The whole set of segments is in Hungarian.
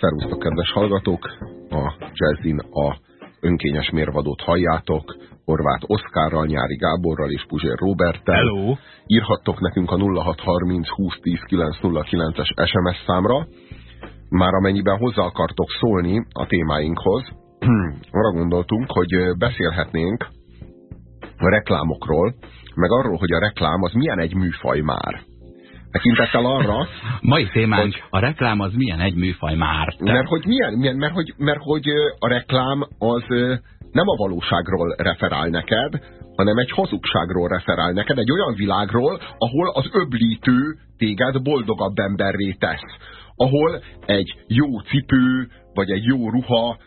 Szervusztok, kedves hallgatók! A Jazzin a önkényes mérvadót halljátok. Horváth Oszkárral, Nyári Gáborral és Puzsér Roberttel. Hello! Írhattok nekünk a 0630 2010 909-es SMS számra, már amennyiben hozzá akartok szólni a témáinkhoz. Arra gondoltunk, hogy beszélhetnénk a reklámokról, meg arról, hogy a reklám az milyen egy műfaj már. Tekintettel arra... Mai témánk, hogy, a reklám az milyen egy műfaj már. Te? Mert hogy milyen, milyen mert, hogy, mert hogy a reklám az nem a valóságról referál neked, hanem egy hazugságról referál neked, egy olyan világról, ahol az öblítő téged boldogabb emberré tesz. Ahol egy jó cipő, vagy egy jó ruha,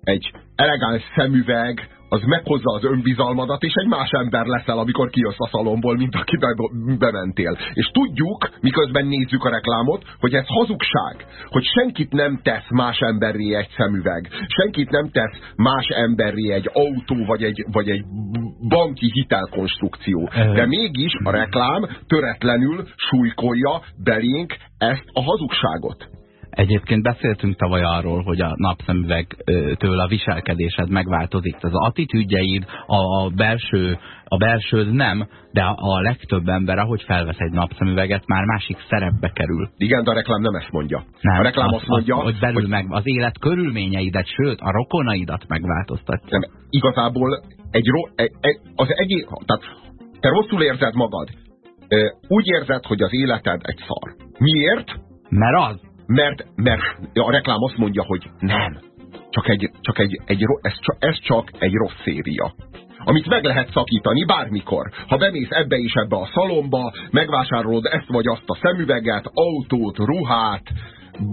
egy elegáns szemüveg, az meghozza az önbizalmadat, és egy más ember leszel, amikor kijössz a szalomból, mint aki be, bementél. És tudjuk, miközben nézzük a reklámot, hogy ez hazugság, hogy senkit nem tesz más emberré egy szemüveg, senkit nem tesz más emberré egy autó, vagy egy, vagy egy banki hitelkonstrukció. De mégis a reklám töretlenül súlykolja belénk ezt a hazugságot. Egyébként beszéltünk tavaly arról, hogy a napszemüvegtől a viselkedésed megváltozik. Az attitűdjeid, a belső, a belsőd nem, de a legtöbb ember, ahogy felvesz egy napszemüveget, már másik szerepbe kerül. Igen, de a reklám nem ezt mondja. Nem, a reklám az, azt mondja, az, hogy belül hogy... meg az élet körülményeidet, sőt, a rokonaidat megváltoztatja. Nem, igazából egy, ro, egy, egy, az egész, tehát te rosszul érzed magad. Úgy érzed, hogy az életed egy szar. Miért? Mert az mert, mert a reklám azt mondja, hogy nem. Csak egy, csak egy, egy, ez, csak, ez csak egy rossz széria amit meg lehet szakítani bármikor. Ha bemész ebbe és ebbe a szalomba, megvásárolod ezt vagy azt a szemüveget, autót, ruhát,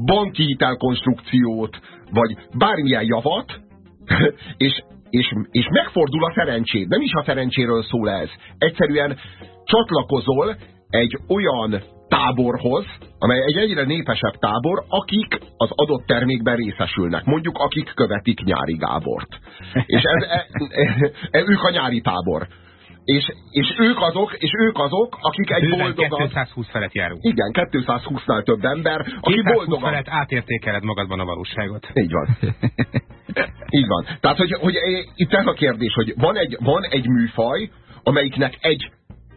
banki hitelkonstrukciót, vagy bármilyen javat, és, és, és megfordul a szerencséd. Nem is a szerencséről szól ez. Egyszerűen csatlakozol egy olyan táborhoz, amely egy egyre népesebb tábor, akik az adott termékben részesülnek. Mondjuk, akik követik Nyári Gábort. És ez, e, e, e, ők a nyári tábor. És, és, ők azok, és ők azok, akik egy boldogabb... 220 felett járunk. Igen, 220-nál több ember, aki boldogabb. felett átértékeled magadban a valóságot. Így van. Így van. Tehát, hogy, hogy itt ez a kérdés, hogy van egy, van egy műfaj, amelyiknek egy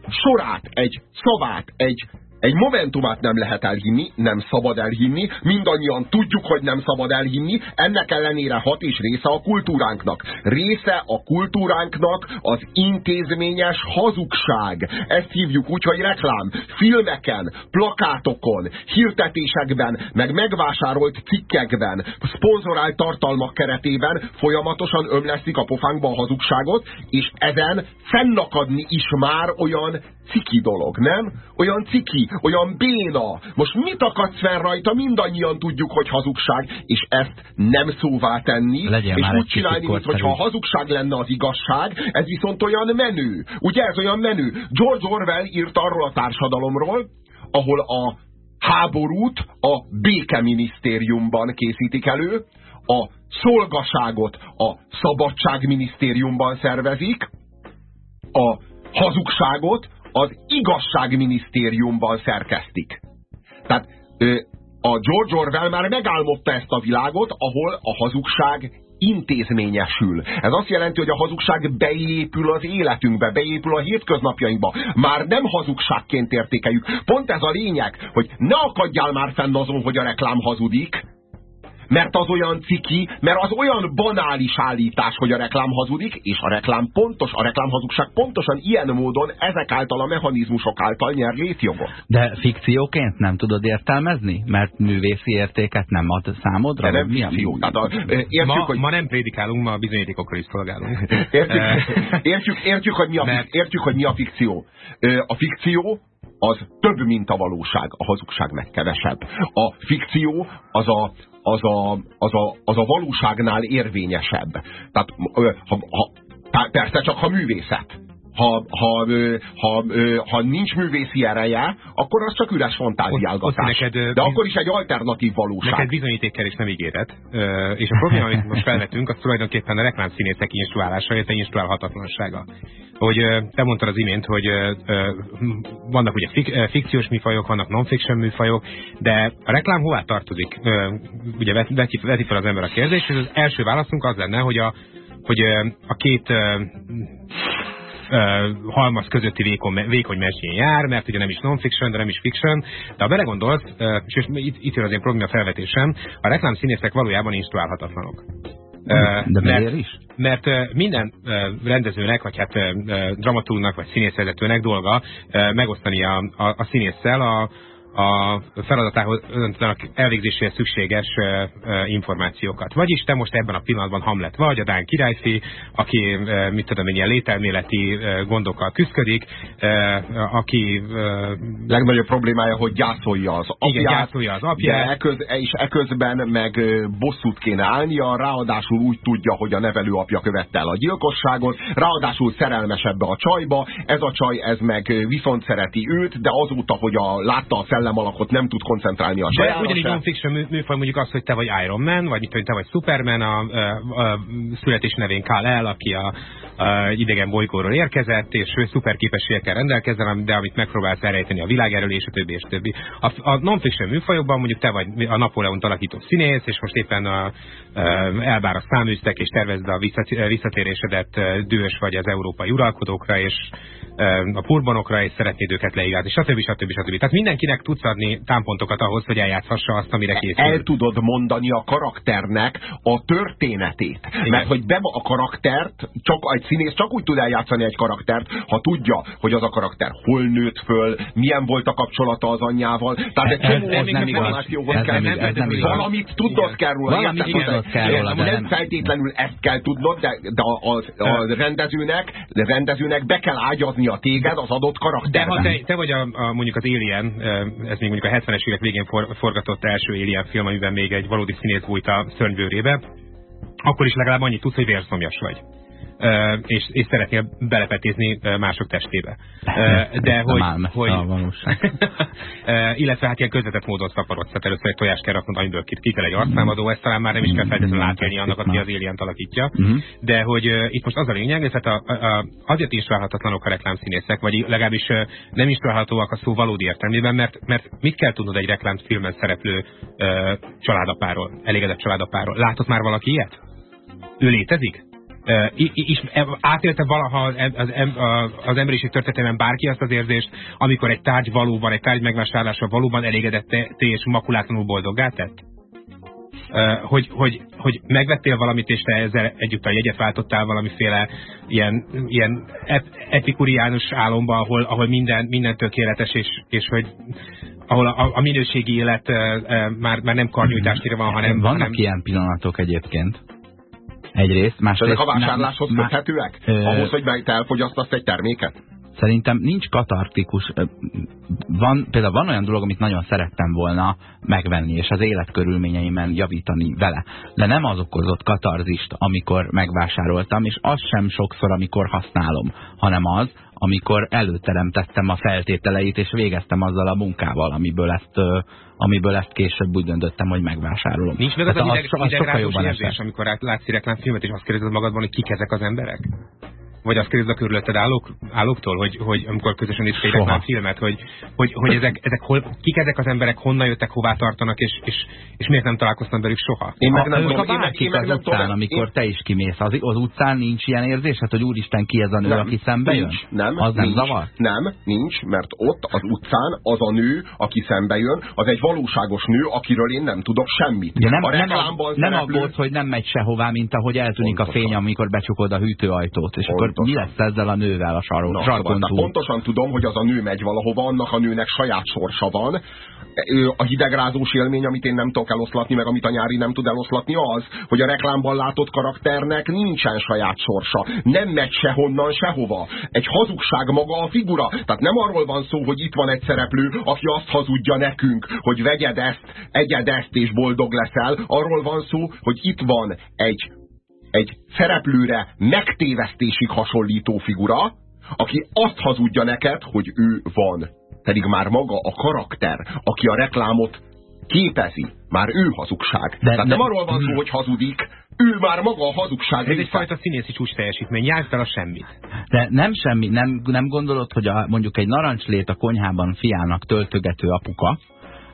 sorát, egy szavát, egy egy momentumát nem lehet elhinni, nem szabad elhinni, mindannyian tudjuk, hogy nem szabad elhinni, ennek ellenére hat és része a kultúránknak. Része a kultúránknak az intézményes hazugság. Ezt hívjuk úgy, hogy reklám. Filmeken, plakátokon, hirtetésekben, meg megvásárolt cikkekben, szponzorált tartalmak keretében folyamatosan ömleszik a pofánkba a hazugságot, és ezen fennakadni is már olyan ciki dolog, nem? Olyan ciki, olyan béna. Most mit akadsz fel rajta? Mindannyian tudjuk, hogy hazugság, és ezt nem szóvá tenni, Legyen és úgy csinálni, mintha a hazugság lenne az igazság, ez viszont olyan menő. Ugye ez olyan menő? George Orwell írt arról a társadalomról, ahol a háborút a békeminisztériumban készítik elő, a szolgaságot a szabadságminisztériumban szervezik, a hazugságot az igazságminisztériumban szerkesztik. Tehát a George Orwell már megálmodta ezt a világot, ahol a hazugság intézményesül. Ez azt jelenti, hogy a hazugság beépül az életünkbe, beépül a hétköznapjainkba. Már nem hazugságként értékeljük. Pont ez a lényeg, hogy ne akadjál már fenn azon, hogy a reklám hazudik, mert az olyan ciki, mert az olyan banális állítás, hogy a reklám hazudik, és a reklám pontos, a reklámhazugság pontosan ilyen módon ezek által a mechanizmusok által nyer létjogot. De fikcióként nem tudod értelmezni? Mert művészi értéket nem ad számodra? De nem mi fikció. Tehát a, értjük, ma, hogy... ma nem prédikálunk, ma a bizonyítékokkal is szolgálunk. értjük, értjük, értjük, hogy mi a, mert... értjük, hogy mi a fikció. A fikció az több, mint a valóság, a hazugság meg kevesebb. A fikció az a, az a, az a, az a valóságnál érvényesebb. Tehát ha, ha, persze csak ha művészet. Ha, ha, ha, ha nincs művészi ereje, akkor az csak üres fantáziálgatás. Neked, De akkor is egy alternatív valóság. Neked bizonyítékkel is nem ígéret. És a probléma, amit most felvetünk, az tulajdonképpen a reklámszínészek instruálása, illetve instruálhatatlansága. Hogy te mondtad az imént, hogy vannak ugye fik, fikciós műfajok, vannak non-fiction műfajok, de a reklám hová tartozik? Ugye veti, veti fel az ember a kérdést, és az első válaszunk az lenne, hogy a, hogy a két halmaz közötti vékony, vékony mesén jár, mert ugye nem is non-fiction, de nem is fiction. De ha belegondolsz, és itt, itt jön az én probléma felvetésem, a reklám színészek valójában instruálhatatlanok. De miért is? Mert minden rendezőnek, vagy hát dramaturgnak, vagy színészvezetőnek dolga megosztani a, a, a színésszel a, a feladatához elvégzéséhez szükséges információkat. Vagyis te most ebben a pillanatban Hamlet vagy, a Dán királyfi, aki, mit tudom én, ilyen lételméleti gondokkal küzdik, aki... Legnagyobb problémája, hogy gyászolja az apját, igen, gyászolja az apját. De eköz, és eközben meg bosszút kéne állnia, ráadásul úgy tudja, hogy a nevelőapja követte el a gyilkosságot, ráadásul szerelmes ebbe a csajba, ez a csaj, ez meg viszont szereti őt, de azóta, hogy a, látta a szellemalakot nem tud koncentrálni a sajára. Ugyanígy non-fiction műfaj mondjuk az, hogy te vagy Iron Man, vagy mit, te vagy Superman, a, a, a születés nevén Kal-El, aki a, a idegen bolygóról érkezett, és ő szuper képességekkel rendelkezzen, de amit megpróbálsz elrejteni a világerről, és a többi, és a többi. A, a non-fiction műfajokban mondjuk te vagy a Napóleon alakító színész, és most éppen a, a, elbár a száműztek, és tervezd a visszatérésedet dühös vagy az európai uralkodókra, és a purbanokra, és szeretnéd őket leírázni, stb. stb. stb. Tehát mindenkinek tudsz adni támpontokat ahhoz, hogy eljátszhassa azt, amire készül. El tudod mondani a karakternek a történetét. Igen. Mert hogy be a karaktert, csak egy színész csak úgy tud eljátszani egy karaktert, ha tudja, hogy az a karakter hol nőtt föl, milyen volt a kapcsolata az anyjával. Tehát egy csomó ez, nem információhoz kell. Nem, ez nem Valamit tudnod kell róla. Valamit tudnod kell róla. Nem feltétlenül ezt kell tudnod, de, de a, a, a rendezőnek, de rendezőnek be kell ágyazni a téged az adott karakterben. De ha te, te vagy a, a, mondjuk az Alien, ez még mondjuk a 70-es évek végén for, forgatott első Alien film, amiben még egy valódi színész bújt a szörnybőrébe, akkor is legalább annyit tudsz, hogy vérszomjas vagy és, és szeretnél belepetézni mások testébe. De hogy... hogy illetve hát ilyen közvetett módon szaporodsz, tehát először egy tojást kell raknod, amiből ki kell egy arcszámadó, ezt talán már nem is kell feltétlenül átélni annak, aki az alien alakítja. Mhm. De hogy itt most az a lényeg, hogy tehát a, a, azért is válhatatlanok a reklámszínészek, vagy legalábbis nem is válhatóak a szó valódi értelmében, mert, mert mit kell tudnod egy reklámfilmen szereplő családapáról, elégedett családapáról? Látott már valaki ilyet? Ő létezik? Is átélte valaha az, az emberiség történetében bárki azt az érzést, amikor egy tárgy valóban, egy tárgy megvásárlása valóban elégedette és makulátlanul boldoggá tett? hogy, hogy, hogy megvettél valamit, és te ezzel együtt a jegyet váltottál valamiféle ilyen, ilyen epikuriánus álomba, ahol, ahol minden, minden tökéletes, és, és hogy ahol a, a minőségi élet már, már nem karnyújtásra van, hanem... Vannak hanem... ilyen pillanatok egyébként. Egyrészt, másrészt... Ezek a vásárláshoz nem, köthetőek? Ahhoz, hogy te elfogyasztasz egy terméket? Szerintem nincs katartikus. Van, például van olyan dolog, amit nagyon szerettem volna megvenni, és az életkörülményeimen javítani vele. De nem az okozott katarzist, amikor megvásároltam, és az sem sokszor, amikor használom, hanem az, amikor előteremtettem a feltételeit, és végeztem azzal a munkával, amiből ezt, amiből ezt később úgy döntöttem, hogy megvásárolom. Nincs meg az, az, ideg, az, az sokkal jobban érzés, amikor látsz reklámfilmet, és azt kérdezed magadban, hogy kik ezek az emberek? Vagy azt kérdezed a körülötted állók, állóktól, hogy, hogy amikor közösen egy reklám filmet, hogy, hogy, hogy ezek, ezek hol, kik ezek az emberek, honnan jöttek, hová tartanak, és, és, és miért nem találkoztam velük soha? Én meg nem tudom, én, én meg az utcán, tudom, amikor én... te is kimész, az, az utcán nincs ilyen érzés, hát hogy úristen ki ez a nő, nem, aki szembe jön? Nincs, nem, az nincs, nem zavar? Nem, nincs, mert ott az utcán az a nő, aki szembe jön, az egy valóságos nő, akiről én nem tudok semmit. Ja, nem, a nem, nem aggódsz, hogy nem megy sehová, mint ahogy eltűnik Pontosan. a fény, amikor becsukod a hűtőajtót, és Pontosan. akkor mi lesz ezzel a nővel a sarok, Na, sarkon túl. Pontosan tudom, hogy az a nő megy valahova, annak a nőnek saját sorsa van. A hidegrázós élmény, amit én nem tudok eloszlatni, meg amit a nyári nem tud eloszlatni, az, hogy a reklámban látott karakternek nincsen saját sorsa. Nem megy sehonnan, sehova. Egy hazugság maga a figura. Tehát nem arról van szó, hogy itt van egy szereplő, aki azt hazudja nekünk, hogy vegyed ezt, egyed ezt és boldog leszel. Arról van szó, hogy itt van egy egy szereplőre megtévesztésig hasonlító figura, aki azt hazudja neked, hogy ő van. Pedig már maga a karakter, aki a reklámot képezi, már ő hazugság. De, Tehát de, nem arról van szó, hogy hazudik, ő már maga a hazugság. Ez egyfajta színészi csúcs teljesítmény, jártál a semmit. De nem semmi, nem, nem gondolod, hogy a, mondjuk egy narancslét a konyhában fiának töltögető apuka,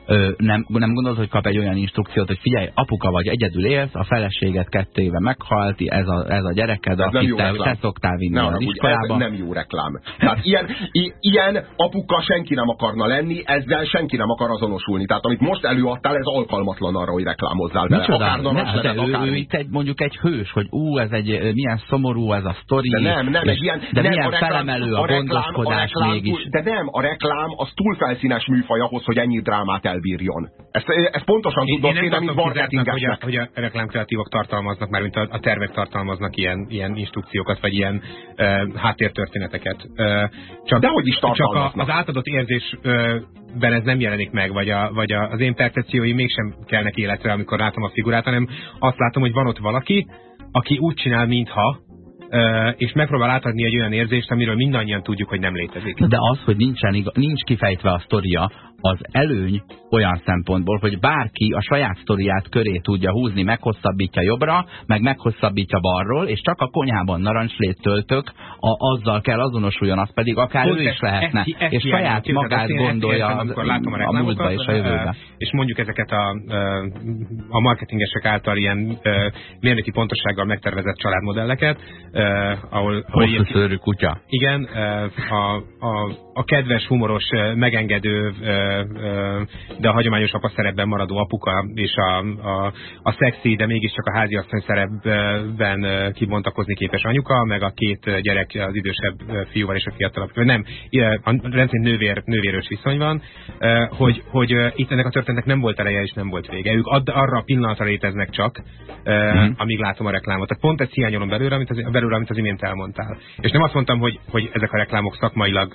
ö, nem, nem gondolod, hogy kap egy olyan instrukciót, hogy figyelj, apuka vagy, egyedül élsz, a feleséget kettő éve meghalt, ez a, ez a gyereked, ez akit te, te szoktál vinni nem, az iskolába. Ez nem jó reklám. Tehát ilyen, ilyen apuka senki nem akarna lenni, ezzel senki nem akar azonosulni. Tehát amit most előadtál, ez alkalmatlan arra, hogy reklámozzál vele. Micsoda? Akár ne, de ő, ő itt egy, mondjuk egy hős, hogy ú, ez egy milyen szomorú ez a sztori. De nem, nem, egy ilyen, de nem, milyen a reklám, felemelő a, a gondoskodás a reklám, mégis. De nem, a reklám az túl felszínes műfaj ahhoz, hogy ennyi drámát elbírjon. Ezt, ezt pontosan tudod, én nem mint hogy a, hogy a reklámkreatívok tartalmaznak, mert mint a, a tervek tartalmaznak ilyen, ilyen instrukciókat, vagy ilyen uh, háttértörténeteket. Uh, csak, De hogy is tartalmaznak? Csak a, az átadott érzésben ez nem jelenik meg, vagy, a, vagy a, az én percepciói mégsem kelnek életre, amikor látom a figurát, hanem azt látom, hogy van ott valaki, aki úgy csinál, mintha, és megpróbál átadni egy olyan érzést, amiről mindannyian tudjuk, hogy nem létezik. De az, hogy nincsen, nincs kifejtve a sztoria, az előny olyan szempontból, hogy bárki a saját sztoriát köré tudja húzni, meghosszabbítja jobbra, meg meghosszabbítja balról, és csak a konyhában narancslét töltök, a, azzal kell azonosuljon, az pedig akár Pont ő is lehetne. Ezt, ezt és saját magát gondolja az, látom a, a múltba és a jövőbe. És mondjuk ezeket a, a marketingesek által ilyen mérnöki pontossággal megtervezett családmodelleket, ahol... Hosszú szőrű kutya. Igen, a, a, a kedves, humoros, megengedő de a hagyományos apa szerepben maradó apuka és a, a, a szexi, de mégiscsak a háziasszony szerepben kibontakozni képes anyuka, meg a két gyerek az idősebb fiúval és a fiatalabb. Nem, rendszerint nővér, nővérős viszony van, hogy, hogy itt ennek a történetnek nem volt eleje és nem volt vége. Ők ad, arra a pillanatra léteznek csak, mm. amíg látom a reklámot. Tehát pont ezt hiányolom belőle, amit az, belőle, amit az imént elmondtál. És nem azt mondtam, hogy, hogy ezek a reklámok szakmailag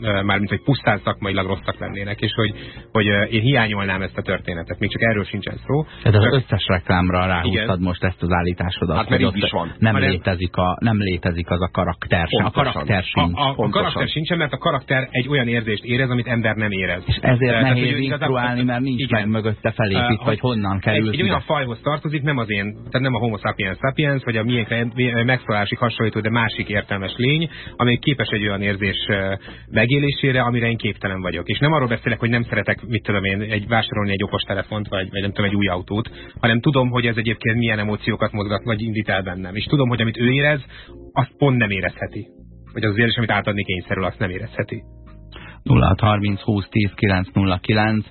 mármint hogy pusztán szakmailag rosszak lennének, és hogy, hogy én hiányolnám ezt a történetet, még csak erről sincsen szó. Tehát az összes reklámra ráhúztad most ezt az állításodat. Hát mert így is van. Nem, létezik a, nem létezik az a karakter. A karakter sincs. A, a, a karakter sincsen, mert a karakter egy olyan érzést érez, amit ember nem érez. És ezért Tehát, nehéz instruálni, mert nincs igen. meg mögötte felépít, uh, vagy honnan kerül. Egy, egy olyan fajhoz tartozik, nem az én, tehát nem a homo sapiens sapiens, vagy a miénkre megszólásig hasonlító, de másik értelmes lény, amely képes egy olyan érzés megélésére, amire én képtelen vagyok. És nem arról beszélek, hogy nem szeretek, mit tudom én, egy vásárolni egy okos telefont, vagy, vagy nem tudom, egy új autót, hanem tudom, hogy ez egyébként milyen emóciókat mozgat, vagy indít el bennem. És tudom, hogy amit ő érez, azt pont nem érezheti. Vagy az érzés, amit átadni kényszerül, azt nem érezheti. 0630 20 10 909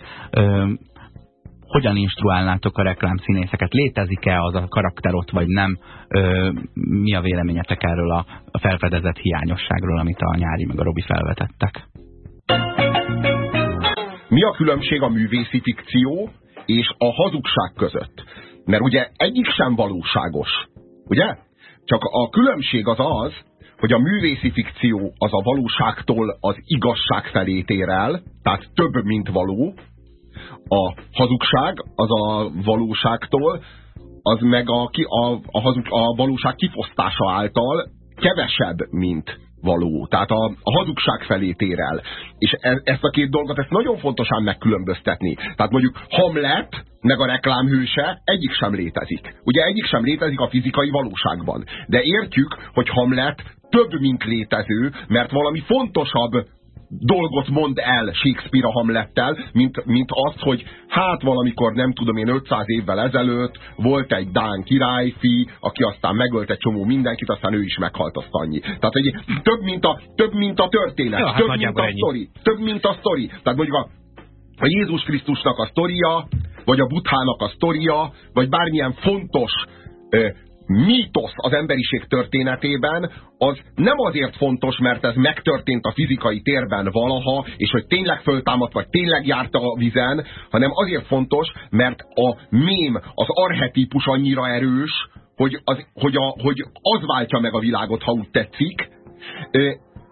hogyan instruálnátok a reklámszínészeket? Létezik-e az a karakter ott, vagy nem? Ö, mi a véleményetek erről a, felfedezett hiányosságról, amit a nyári meg a Robi felvetettek? Mi a különbség a művészi fikció és a hazugság között? Mert ugye egyik sem valóságos, ugye? Csak a különbség az az, hogy a művészi fikció az a valóságtól az igazság felé tér el, tehát több, mint való, a hazugság az a valóságtól, az meg a, a, a, hazug, a valóság kifosztása által kevesebb, mint való. Tehát a, a hazugság felé tér el. És e, ezt a két dolgot ezt nagyon fontosan megkülönböztetni. Tehát mondjuk Hamlet, meg a reklámhőse egyik sem létezik. Ugye egyik sem létezik a fizikai valóságban. De értjük, hogy Hamlet több, mint létező, mert valami fontosabb dolgot mond el Shakespeare a Hamlettel, mint, mint azt, hogy hát valamikor nem tudom én 500 évvel ezelőtt volt egy Dán királyfi, aki aztán megölt egy csomó mindenkit, aztán ő is meghalt azt annyi. Tehát egy, több, mint a, több, mint a történet, ja, hát több, mint a sztori, több, mint a sztori. Tehát mondjuk a, a Jézus Krisztusnak a sztoria, vagy a Buthának a sztoria, vagy bármilyen fontos mítosz az emberiség történetében, az nem azért fontos, mert ez megtörtént a fizikai térben valaha, és hogy tényleg föltámadt, vagy tényleg járta a vizen, hanem azért fontos, mert a mém, az arhetípus annyira erős, hogy az, hogy, a, hogy az váltja meg a világot, ha úgy tetszik.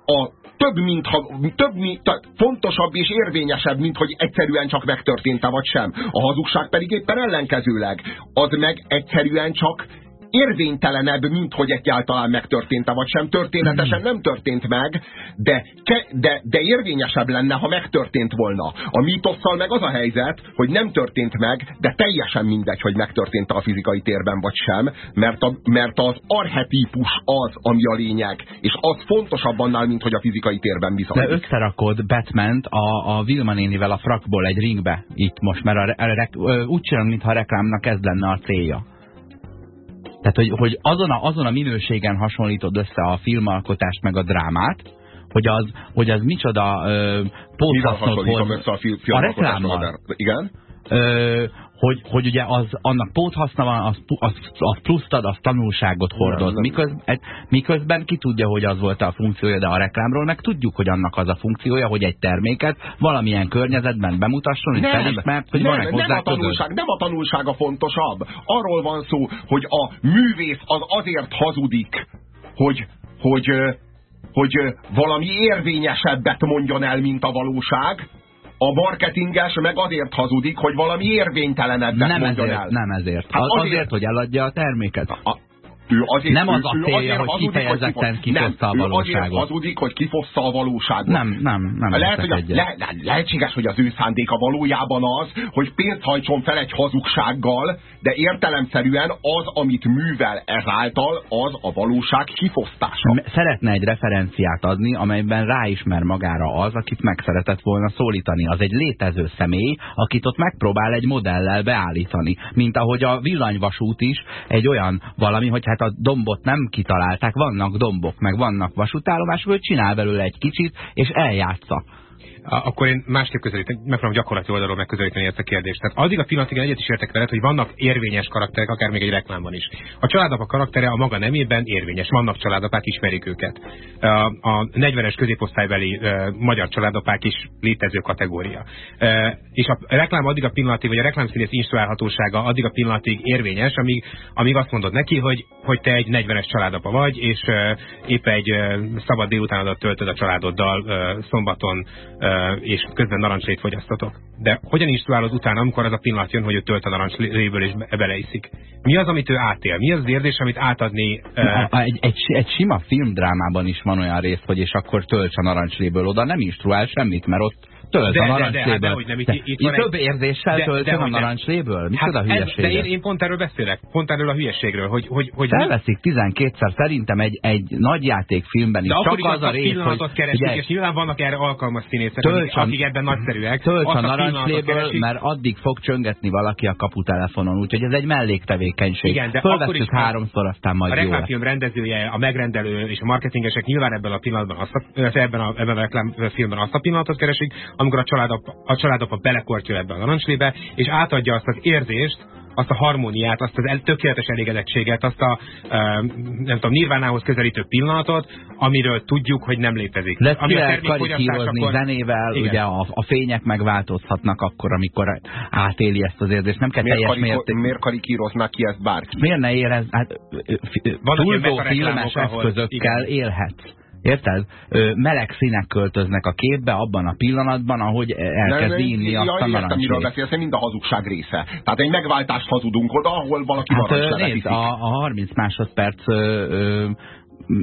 A több, mint, ha, több mint, fontosabb és érvényesebb, mint hogy egyszerűen csak megtörtént-e vagy sem. A hazugság pedig éppen ellenkezőleg. Az meg egyszerűen csak érvénytelenebb, mint hogy egyáltalán megtörtént-e, vagy sem. Történetesen nem történt meg, de, de, de érvényesebb lenne, ha megtörtént volna. A mítosszal meg az a helyzet, hogy nem történt meg, de teljesen mindegy, hogy megtörtént a fizikai térben, vagy sem, mert, a, mert az archetípus az, ami a lényeg, és az fontosabb annál, mint hogy a fizikai térben viszont. De összerakod batman a, a Vilma nénivel a frakból egy ringbe itt most, mert a, a, a, úgy csinálom, mintha a reklámnak ez lenne a célja. Tehát, hogy, hogy azon, a, azon a minőségen hasonlítod össze a filmalkotást meg a drámát, hogy az, hogy az micsoda ö, póthasznot hoz. a, a reklámmal. Igen? Ö, hogy, hogy ugye az, annak póthaszna van, az, az, az pluszt ad, az tanulságot hordoz. Miközben, miközben ki tudja, hogy az volt a funkciója, de a reklámról meg tudjuk, hogy annak az a funkciója, hogy egy terméket valamilyen környezetben bemutasson, hogy felismert, hogy nem, van nem a tanulság, Nem a tanulsága fontosabb. Arról van szó, hogy a művész az azért hazudik, hogy, hogy, hogy valami érvényesebbet mondjon el, mint a valóság, a marketinges meg azért hazudik, hogy valami érvénytelenebbet nem mondjon ezért, el. Nem ezért. Hát azért, azért, hogy eladja a terméket. A, ő azért, nem az a célja, hogy hazudik, kifejezetten kifoszta a valóságot. Azért hazudik, hogy kifoszta a valóságot. Nem, nem, nem. Lehet, hogy a, le, le, lehetséges, hogy az ő szándéka valójában az, hogy pénzt hajtson fel egy hazugsággal, de értelemszerűen az, amit művel ezáltal, az a valóság kifosztása. Szeretne egy referenciát adni, amelyben ráismer magára az, akit meg szeretett volna szólítani. Az egy létező személy, akit ott megpróbál egy modellel beállítani. Mint ahogy a villanyvasút is egy olyan valami, hogy hát a dombot nem kitalálták, vannak dombok, meg vannak vasútállomások, hogy csinál belőle egy kicsit, és eljátsza akkor én másképp közelíteni, megpróbálom gyakorlati oldalról megközelíteni ezt a kérdést. Tehát addig a pillanatig egyet is értek veled, hogy vannak érvényes karakterek, akár még egy reklámban is. A családapa karaktere a maga nemében érvényes. Vannak családapák, ismerik őket. A 40-es középosztálybeli magyar családapák is létező kategória. És a reklám addig a pillanatig, vagy a reklámszínész instruálhatósága addig a pillanatig érvényes, amíg, amíg azt mondod neki, hogy, hogy te egy 40-es családapa vagy, és épp egy szabad délutánodat töltöd a családoddal szombaton és közben narancslét fogyasztatok. De hogyan instruálod utána, amikor az a pillanat jön, hogy ő tölt a narancsléből és beleiszik? Mi az, amit ő átél? Mi az, az érzés, amit átadni? Uh... Egy, egy, egy sima filmdrámában is van olyan rész, hogy és akkor tölts a narancsléből oda, nem instruál semmit, mert ott tölt de, a narancsléből. De, de, de, nem, itt, itt van több egy... érzéssel de, tölt a narancsléből? Mi hát a hülyeség? De én, én pont erről beszélek, pont erről a hülyeségről, hogy... hogy, hogy Felveszik 12-szer, szerintem egy, egy nagy játékfilmben is. De csak az a rész, hogy... Keresik, ugye, és nyilván vannak erre alkalmas színészek, akik, akik ebben nagyszerűek. Tölts a narancsléből, mert addig fog csöngetni valaki a kaputelefonon, úgyhogy ez egy melléktevékenység. Igen, de akkor is háromszor, aztán majd A reklámfilm rendezője, a megrendelő és a marketingesek nyilván ebben a pillanatban ebben a, ebben a reklámfilmben azt a pillanatot keresik, amikor a családapa, a családapa belekortyol ebbe a narancslébe, és átadja azt az érzést, azt a harmóniát, azt az el, tökéletes elégedettséget, azt a nem tudom, nirvánához közelítő pillanatot, amiről tudjuk, hogy nem létezik. De Ami a karikírozni akkor... zenével, igen. ugye a, a fények megváltozhatnak akkor, amikor átéli ezt az érzést. Nem kell miért teljes mérték. Miért karikíroznak ki ezt bárki? Miért ne érez? Hát, túlzó filmes eszközökkel élhetsz. Érted? Ö, meleg színek költöznek a képbe abban a pillanatban, ahogy elkezd inni azt a narancsét. miről beszélsz, mind a hazugság része. Tehát egy megváltást hazudunk oda, ahol valaki hát, nézd, a, a 30 másodperc ö, ö,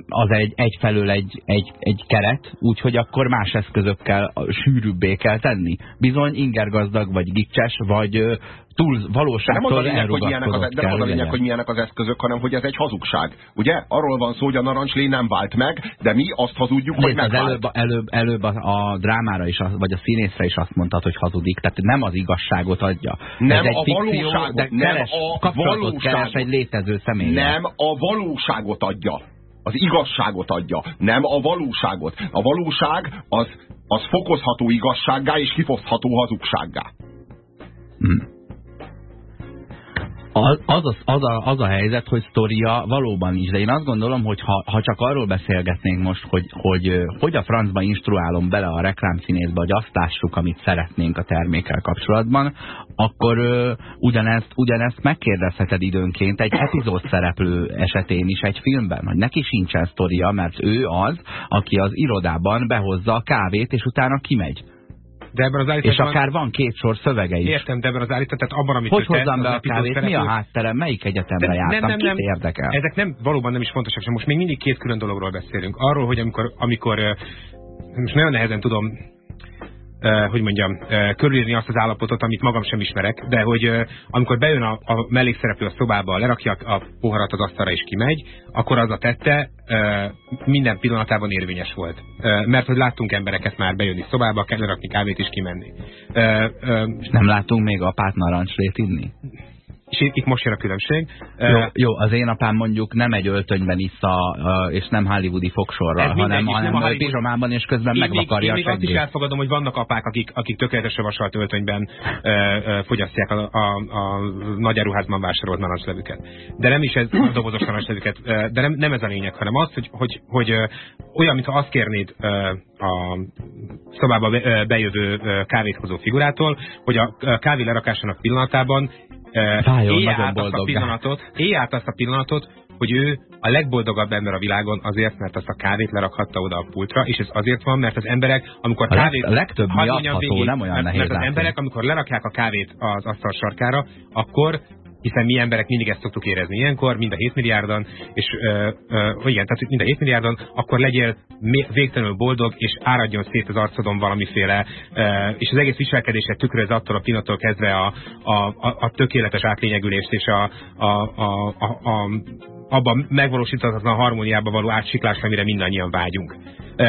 az egy, egyfelől egy, egy, egy keret, úgyhogy akkor más eszközökkel sűrűbbé kell tenni. Bizony ingergazdag, vagy gicses, vagy túl valóságtól de nem az a lényeg, hogy de nem az a lényeg, hogy milyenek az eszközök, hanem hogy ez egy hazugság. Ugye? Arról van szó, hogy a narancslé nem vált meg, de mi azt hazudjuk, hogy megvált. Előbb, előbb, előbb a, a drámára is, vagy a színészre is azt mondtad, hogy hazudik. Tehát nem az igazságot adja. Nem ez egy a fikció, de keres, nem a valóságot. keres egy létező személy. Nem a valóságot adja az igazságot adja, nem a valóságot. A valóság az, az fokozható igazsággá és kifosztható hazugsággá. Hmm az, az, az, a, az a helyzet, hogy sztoria valóban is, de én azt gondolom, hogy ha, ha csak arról beszélgetnénk most, hogy, hogy hogy a francba instruálom bele a reklámszínészbe, hogy azt lássuk, amit szeretnénk a termékkel kapcsolatban, akkor ugyanezt, ugyanezt megkérdezheted időnként egy epizód szereplő esetén is egy filmben, hogy neki sincsen sztoria, mert ő az, aki az irodában behozza a kávét, és utána kimegy De ebben az állításban... És akár van két sor szövege is. Értem, de ebben az állítás, tehát abban, amit Hogy hozzam be a kávét, mi a háttere, melyik egyetemre jártam, nem, nem, nem, érdekel? Ezek nem, valóban nem is fontosak sem. Most még mindig két külön dologról beszélünk. Arról, hogy amikor, amikor most nagyon nehezen tudom hogy mondjam, uh, körülírni azt az állapotot, amit magam sem ismerek, de hogy uh, amikor bejön a, a mellékszereplő a szobába, lerakja a poharat az asztalra és kimegy, akkor az a tette minden pillanatában érvényes volt. Mert hogy láttunk embereket már bejönni szobába, lerakni kávét és kimenni. Nem látunk még apát narancslét inni? És itt most jön a különbség. Jó, jó, az én apám mondjuk nem egy öltönyben issza, és nem hollywoodi fogsorral, hanem, hanem a pizsomában, és közben én megvakarja még, én még azt is elfogadom, hogy vannak apák, akik, akik tökéletesen vasalt öltönyben ö, ö, fogyasztják a, a, a nagy áruházban vásárolt narancslevüket. De nem is ez a dobozos narancslevüket, de nem, nem ez a lényeg, hanem az, hogy, hogy, hogy olyan, mintha azt kérnéd a szobába bejövő kávéthozó figurától, hogy a kávé lerakásának pillanatában Váljon át azt a pillanatot, élj át azt a pillanatot, hogy ő a legboldogabb ember a világon azért, mert azt a kávét lerakhatta oda a pultra, és ez azért van, mert az emberek, amikor kávét... A legtöbb mi nem olyan mert, nehéz mert az emberek, amikor lerakják a kávét az asztal sarkára, akkor hiszen mi emberek mindig ezt szoktuk érezni ilyenkor, mind a 7 milliárdan, és ö, ö, igen, tehát mind a 7 milliárdan, akkor legyél végtelenül boldog, és áradjon szét az arcodon valamiféle, ö, és az egész viselkedésed tükröz attól a pillanattól kezdve a, a, a, a tökéletes átlényegülést és a, a, a, a, a abban megvalósíthatatlan harmóniában való átsiklás, amire mindannyian vágyunk.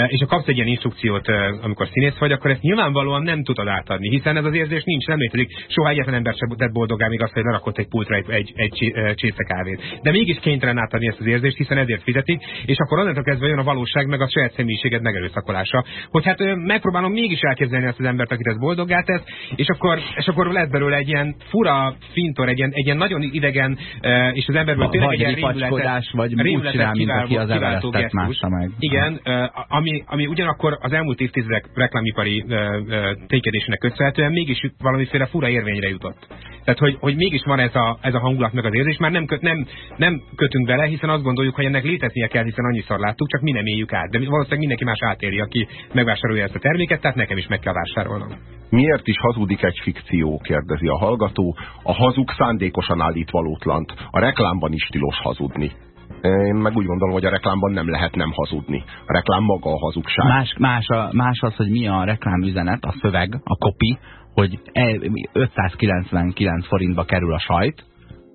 És ha kapsz egy ilyen instrukciót, amikor színész vagy, akkor ezt nyilvánvalóan nem tudod átadni, hiszen ez az érzés nincs, nem létezik. Soha egyetlen ember sem tett boldogá, még azt, hogy lerakott egy pultra egy, egy, egy csésze kávét. De mégis kénytelen átadni ezt az érzést, hiszen ezért fizetik, és akkor onnantól kezdve jön a valóság, meg a saját személyiséged megerőszakolása. Hogy hát megpróbálom mégis elképzelni ezt az embert, akit ez boldoggá tesz, és akkor, és akkor lesz belőle egy ilyen fura fintor, egy ilyen, egy ilyen nagyon idegen, és az emberből tényleg egy ilyen Riaszkodás, vagy csinál, mint aki az Everestet másta meg. Igen, ami, ami ugyanakkor az elmúlt évtizedek reklámipari tékedésének köszönhetően mégis valamiféle fura érvényre jutott. Tehát, hogy, hogy mégis van ez a, ez a hangulat meg az érzés, már nem, köt, nem, nem kötünk bele, hiszen azt gondoljuk, hogy ennek léteznie kell, hiszen annyiszor láttuk, csak mi nem éljük át. De valószínűleg mindenki más átéri, aki megvásárolja ezt a terméket, tehát nekem is meg kell vásárolnom. Miért is hazudik egy fikció, kérdezi a hallgató. A hazug szándékosan állít valótlant. A reklámban is tilos hazudni. Én meg úgy gondolom, hogy a reklámban nem lehet nem hazudni. A reklám maga a hazugság. Más, más, a, más az, hogy mi a reklámüzenet, a szöveg, a kopi, hogy 599 e, forintba kerül a sajt,